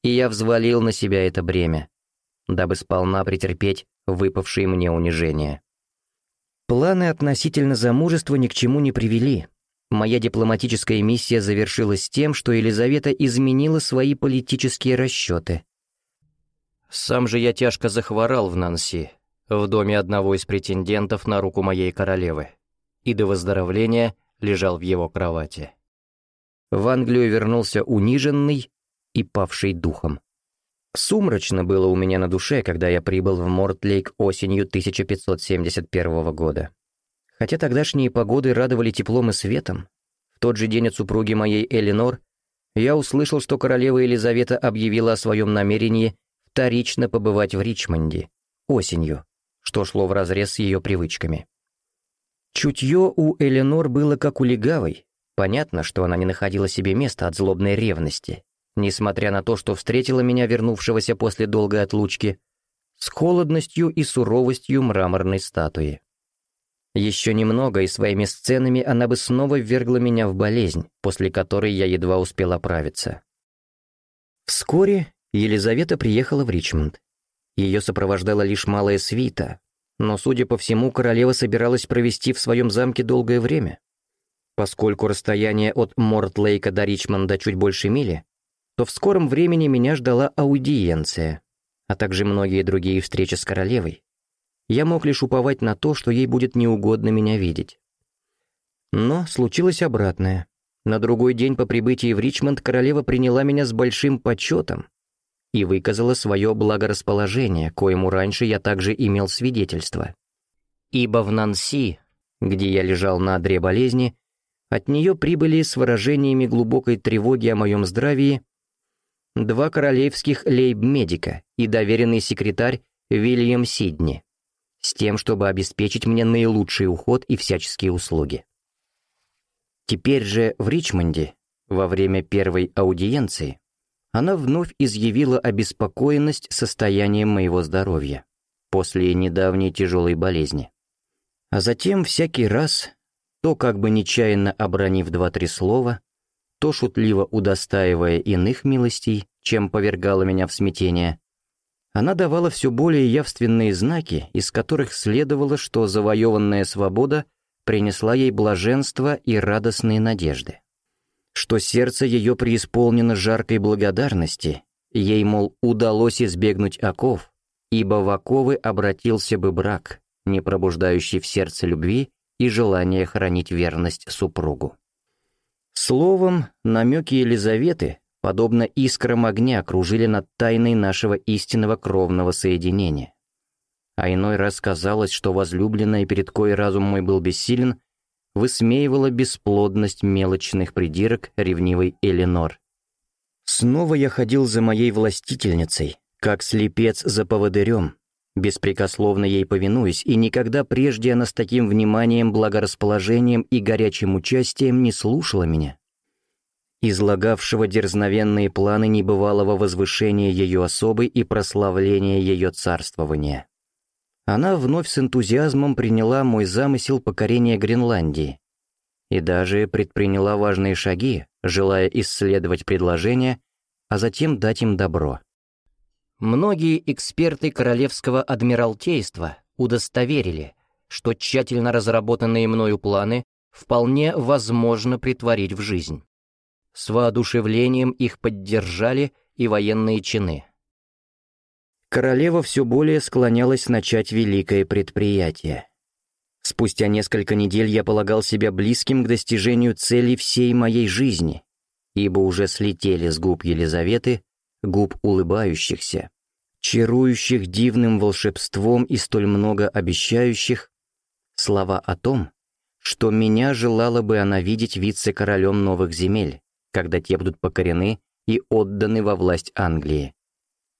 И я взвалил на себя это бремя, дабы сполна претерпеть выпавшие мне унижения. Планы относительно замужества ни к чему не привели. Моя дипломатическая миссия завершилась тем, что Елизавета изменила свои политические расчеты. Сам же я тяжко захворал в Нанси, в доме одного из претендентов на руку моей королевы, и до выздоровления лежал в его кровати. В Англию вернулся униженный и павший духом. Сумрачно было у меня на душе, когда я прибыл в Мортлейк осенью 1571 года. Хотя тогдашние погоды радовали теплом и светом, в тот же день от супруги моей Элинор я услышал, что королева Елизавета объявила о своем намерении вторично побывать в Ричмонде осенью, что шло вразрез с ее привычками. Чутье у Эленор было как у легавой. Понятно, что она не находила себе места от злобной ревности, несмотря на то, что встретила меня, вернувшегося после долгой отлучки, с холодностью и суровостью мраморной статуи. Еще немного, и своими сценами она бы снова ввергла меня в болезнь, после которой я едва успел оправиться. Вскоре Елизавета приехала в Ричмонд. Ее сопровождала лишь малая свита, но, судя по всему, королева собиралась провести в своем замке долгое время. Поскольку расстояние от Мортлейка до Ричмонда чуть больше мили, то в скором времени меня ждала аудиенция, а также многие другие встречи с королевой. Я мог лишь уповать на то, что ей будет неугодно меня видеть. Но случилось обратное. На другой день по прибытии в Ричмонд королева приняла меня с большим почетом и выказала свое благорасположение, коему раньше я также имел свидетельство. Ибо в Нанси, где я лежал на одре болезни, от нее прибыли с выражениями глубокой тревоги о моем здравии два королевских лейб-медика и доверенный секретарь Вильям Сидни, с тем, чтобы обеспечить мне наилучший уход и всяческие услуги. Теперь же в Ричмонде, во время первой аудиенции, она вновь изъявила обеспокоенность состоянием моего здоровья после недавней тяжелой болезни. А затем всякий раз, то как бы нечаянно обронив два-три слова, то шутливо удостаивая иных милостей, чем повергала меня в смятение, она давала все более явственные знаки, из которых следовало, что завоеванная свобода принесла ей блаженство и радостные надежды что сердце ее преисполнено жаркой благодарности, ей, мол, удалось избегнуть оков, ибо в оковы обратился бы брак, не пробуждающий в сердце любви и желание хранить верность супругу. Словом, намеки Елизаветы, подобно искрам огня, кружили над тайной нашего истинного кровного соединения. А иной раз казалось, что возлюбленная, перед кой разум мой был бессилен, высмеивала бесплодность мелочных придирок ревнивой Эленор. Снова я ходил за моей властительницей, как слепец за поводырем, беспрекословно ей повинуясь, и никогда прежде она с таким вниманием, благорасположением и горячим участием не слушала меня. Излагавшего дерзновенные планы небывалого возвышения ее особы и прославления ее царствования. Она вновь с энтузиазмом приняла мой замысел покорения Гренландии и даже предприняла важные шаги, желая исследовать предложение, а затем дать им добро. Многие эксперты Королевского Адмиралтейства удостоверили, что тщательно разработанные мною планы вполне возможно притворить в жизнь. С воодушевлением их поддержали и военные чины королева все более склонялась начать великое предприятие. Спустя несколько недель я полагал себя близким к достижению цели всей моей жизни, ибо уже слетели с губ Елизаветы, губ улыбающихся, чарующих дивным волшебством и столь много обещающих, слова о том, что меня желала бы она видеть вице-королем новых земель, когда те будут покорены и отданы во власть Англии,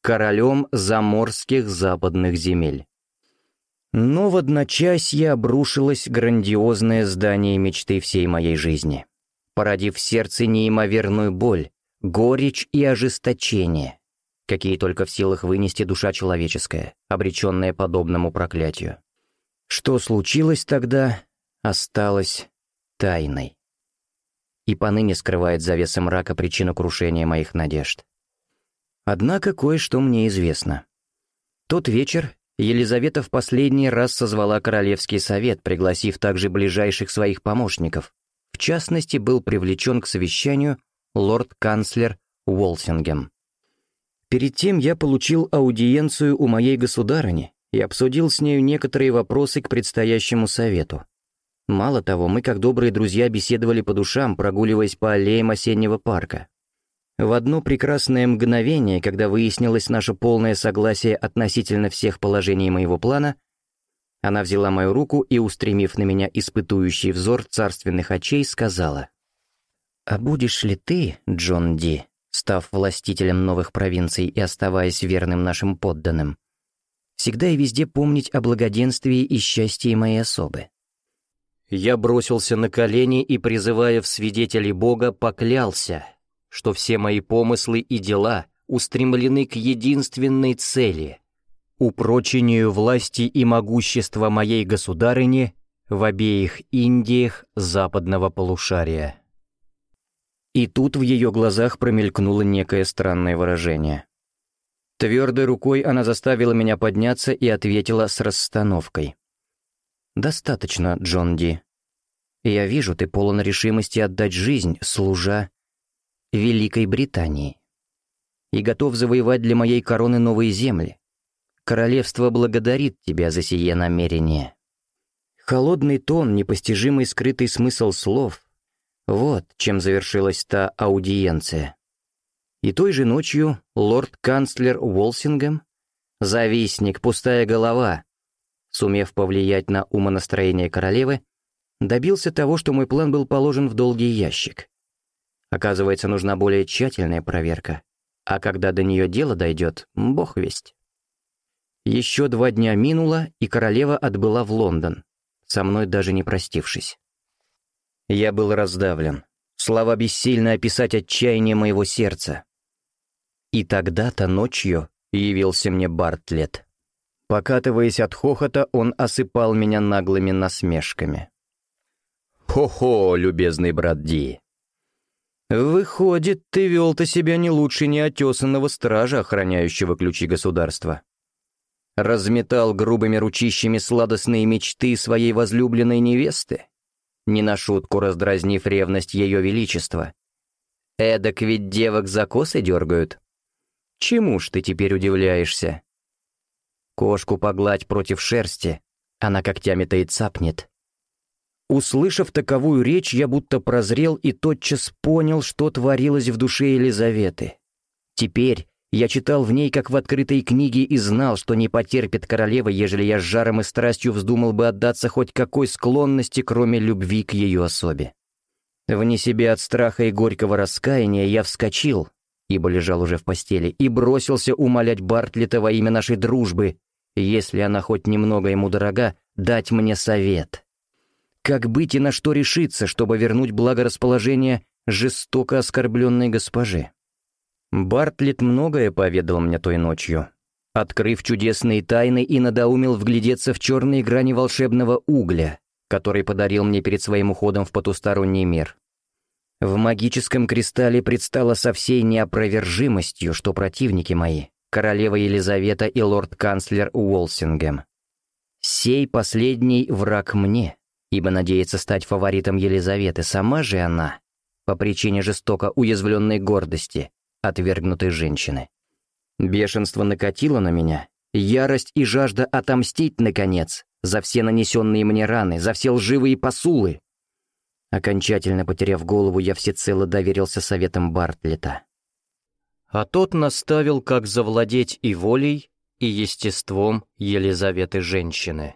королем заморских западных земель. Но в одночасье обрушилось грандиозное здание мечты всей моей жизни, породив в сердце неимоверную боль, горечь и ожесточение, какие только в силах вынести душа человеческая, обреченная подобному проклятию. Что случилось тогда, осталось тайной. И поныне скрывает завеса мрака причину крушения моих надежд. Однако кое-что мне известно. Тот вечер Елизавета в последний раз созвала Королевский совет, пригласив также ближайших своих помощников. В частности, был привлечен к совещанию лорд-канцлер Уолсингем. Перед тем я получил аудиенцию у моей государыни и обсудил с нею некоторые вопросы к предстоящему совету. Мало того, мы как добрые друзья беседовали по душам, прогуливаясь по аллеям осеннего парка. В одно прекрасное мгновение, когда выяснилось наше полное согласие относительно всех положений моего плана, она взяла мою руку и, устремив на меня испытующий взор царственных очей, сказала, «А будешь ли ты, Джон Ди, став властителем новых провинций и оставаясь верным нашим подданным, всегда и везде помнить о благоденствии и счастье моей особы?» Я бросился на колени и, призывая в свидетели Бога, поклялся — что все мои помыслы и дела устремлены к единственной цели — упрочению власти и могущества моей государыни в обеих Индиях западного полушария. И тут в ее глазах промелькнуло некое странное выражение. Твердой рукой она заставила меня подняться и ответила с расстановкой. «Достаточно, Джон Ди. Я вижу, ты полон решимости отдать жизнь, служа Великой Британии. И готов завоевать для моей короны новые земли. Королевство благодарит тебя за сие намерение. Холодный тон, непостижимый скрытый смысл слов — вот чем завершилась та аудиенция. И той же ночью лорд-канцлер Уолсингем, завистник, пустая голова, сумев повлиять на умонастроение королевы, добился того, что мой план был положен в долгий ящик. Оказывается, нужна более тщательная проверка. А когда до нее дело дойдет, бог весть. Еще два дня минуло, и королева отбыла в Лондон, со мной даже не простившись. Я был раздавлен. Слова бессильно описать отчаяние моего сердца. И тогда-то ночью явился мне Бартлет. Покатываясь от хохота, он осыпал меня наглыми насмешками. «Хо-хо, любезный брат Ди, «Выходит, ты вел-то себя не лучше неотесанного стража, охраняющего ключи государства. Разметал грубыми ручищами сладостные мечты своей возлюбленной невесты, не на шутку раздразнив ревность ее величества. Эдак ведь девок за косы дергают. Чему ж ты теперь удивляешься? Кошку погладь против шерсти, она когтями-то и цапнет. Услышав таковую речь, я будто прозрел и тотчас понял, что творилось в душе Елизаветы. Теперь я читал в ней, как в открытой книге, и знал, что не потерпит королева, ежели я с жаром и страстью вздумал бы отдаться хоть какой склонности, кроме любви к ее особе. Вне себе от страха и горького раскаяния я вскочил, ибо лежал уже в постели, и бросился умолять Бартлета во имя нашей дружбы, если она хоть немного ему дорога, дать мне совет. Как быть и на что решиться, чтобы вернуть благорасположение жестоко оскорбленной госпожи? Бартлет многое поведал мне той ночью, открыв чудесные тайны и надоумил вглядеться в черные грани волшебного угля, который подарил мне перед своим уходом в потусторонний мир. В магическом кристалле предстало со всей неопровержимостью, что противники мои, королева Елизавета и лорд-канцлер Уолсингем. Сей последний враг мне, ибо надеется стать фаворитом Елизаветы сама же она, по причине жестоко уязвленной гордости, отвергнутой женщины. Бешенство накатило на меня, ярость и жажда отомстить, наконец, за все нанесенные мне раны, за все лживые посулы. Окончательно потеряв голову, я всецело доверился советам Бартлета. А тот наставил, как завладеть и волей, и естеством Елизаветы женщины.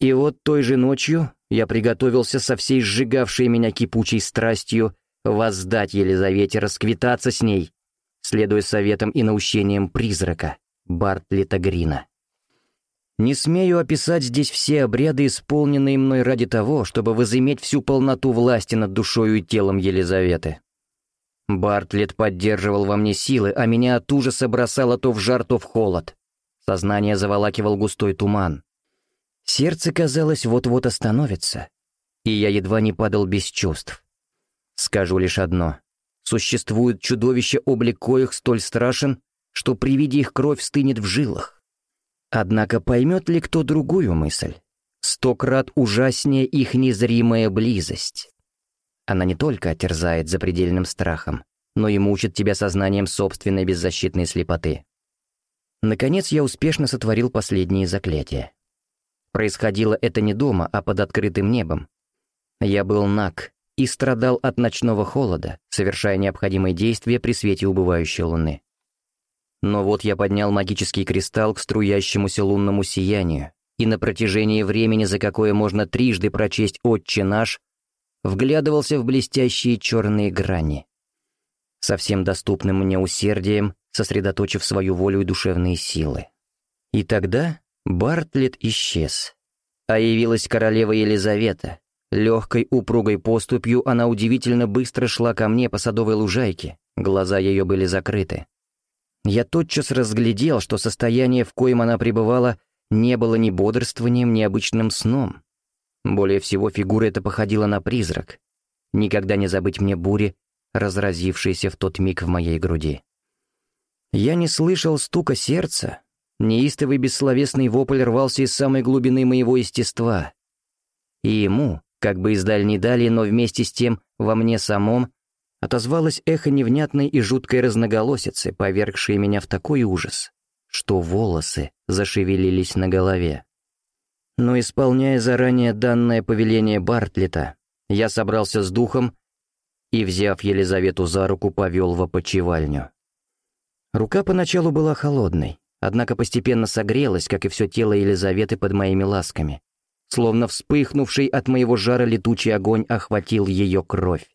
И вот той же ночью я приготовился со всей сжигавшей меня кипучей страстью воздать Елизавете, расквитаться с ней, следуя советам и наущениям призрака Бартлета Грина. Не смею описать здесь все обряды, исполненные мной ради того, чтобы возыметь всю полноту власти над душою и телом Елизаветы. Бартлет поддерживал во мне силы, а меня от ужаса бросало то в жар, то в холод. Сознание заволакивал густой туман. Сердце, казалось, вот-вот остановится, и я едва не падал без чувств. Скажу лишь одно. Существует чудовище, облик коих столь страшен, что при виде их кровь стынет в жилах. Однако поймет ли кто другую мысль? Сто крат ужаснее их незримая близость. Она не только отерзает запредельным страхом, но и мучит тебя сознанием собственной беззащитной слепоты. Наконец я успешно сотворил последние заклятия. Происходило это не дома, а под открытым небом. Я был наг и страдал от ночного холода, совершая необходимые действия при свете убывающей луны. Но вот я поднял магический кристалл к струящемуся лунному сиянию, и на протяжении времени, за какое можно трижды прочесть «Отче наш», вглядывался в блестящие черные грани. Совсем доступным мне усердием, сосредоточив свою волю и душевные силы. И тогда Бартлет исчез, а явилась королева Елизавета. Легкой упругой поступью она удивительно быстро шла ко мне по садовой лужайке, глаза ее были закрыты. Я тотчас разглядел, что состояние, в коем она пребывала, не было ни бодрствованием, ни обычным сном. Более всего, фигура эта походила на призрак. Никогда не забыть мне бури, разразившейся в тот миг в моей груди. Я не слышал стука сердца. Неистовый бессловесный вопль рвался из самой глубины моего естества. И ему, как бы из дальней дали, но вместе с тем во мне самом, отозвалось эхо невнятной и жуткой разноголосицы, повергшей меня в такой ужас, что волосы зашевелились на голове. Но исполняя заранее данное повеление Бартлета, я собрался с духом и, взяв Елизавету за руку, повел в опочивальню. Рука поначалу была холодной, однако постепенно согрелась, как и все тело Елизаветы под моими ласками. Словно вспыхнувший от моего жара летучий огонь охватил ее кровь.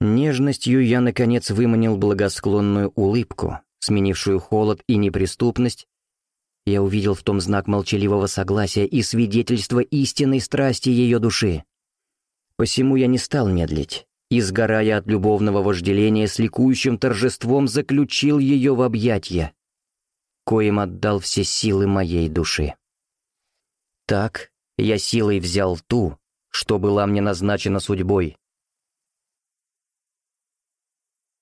Нежностью я, наконец, выманил благосклонную улыбку, сменившую холод и неприступность. Я увидел в том знак молчаливого согласия и свидетельство истинной страсти ее души. Посему я не стал медлить, и, сгорая от любовного вожделения, с ликующим торжеством заключил ее в объятья, коим отдал все силы моей души. Так я силой взял ту, что была мне назначена судьбой,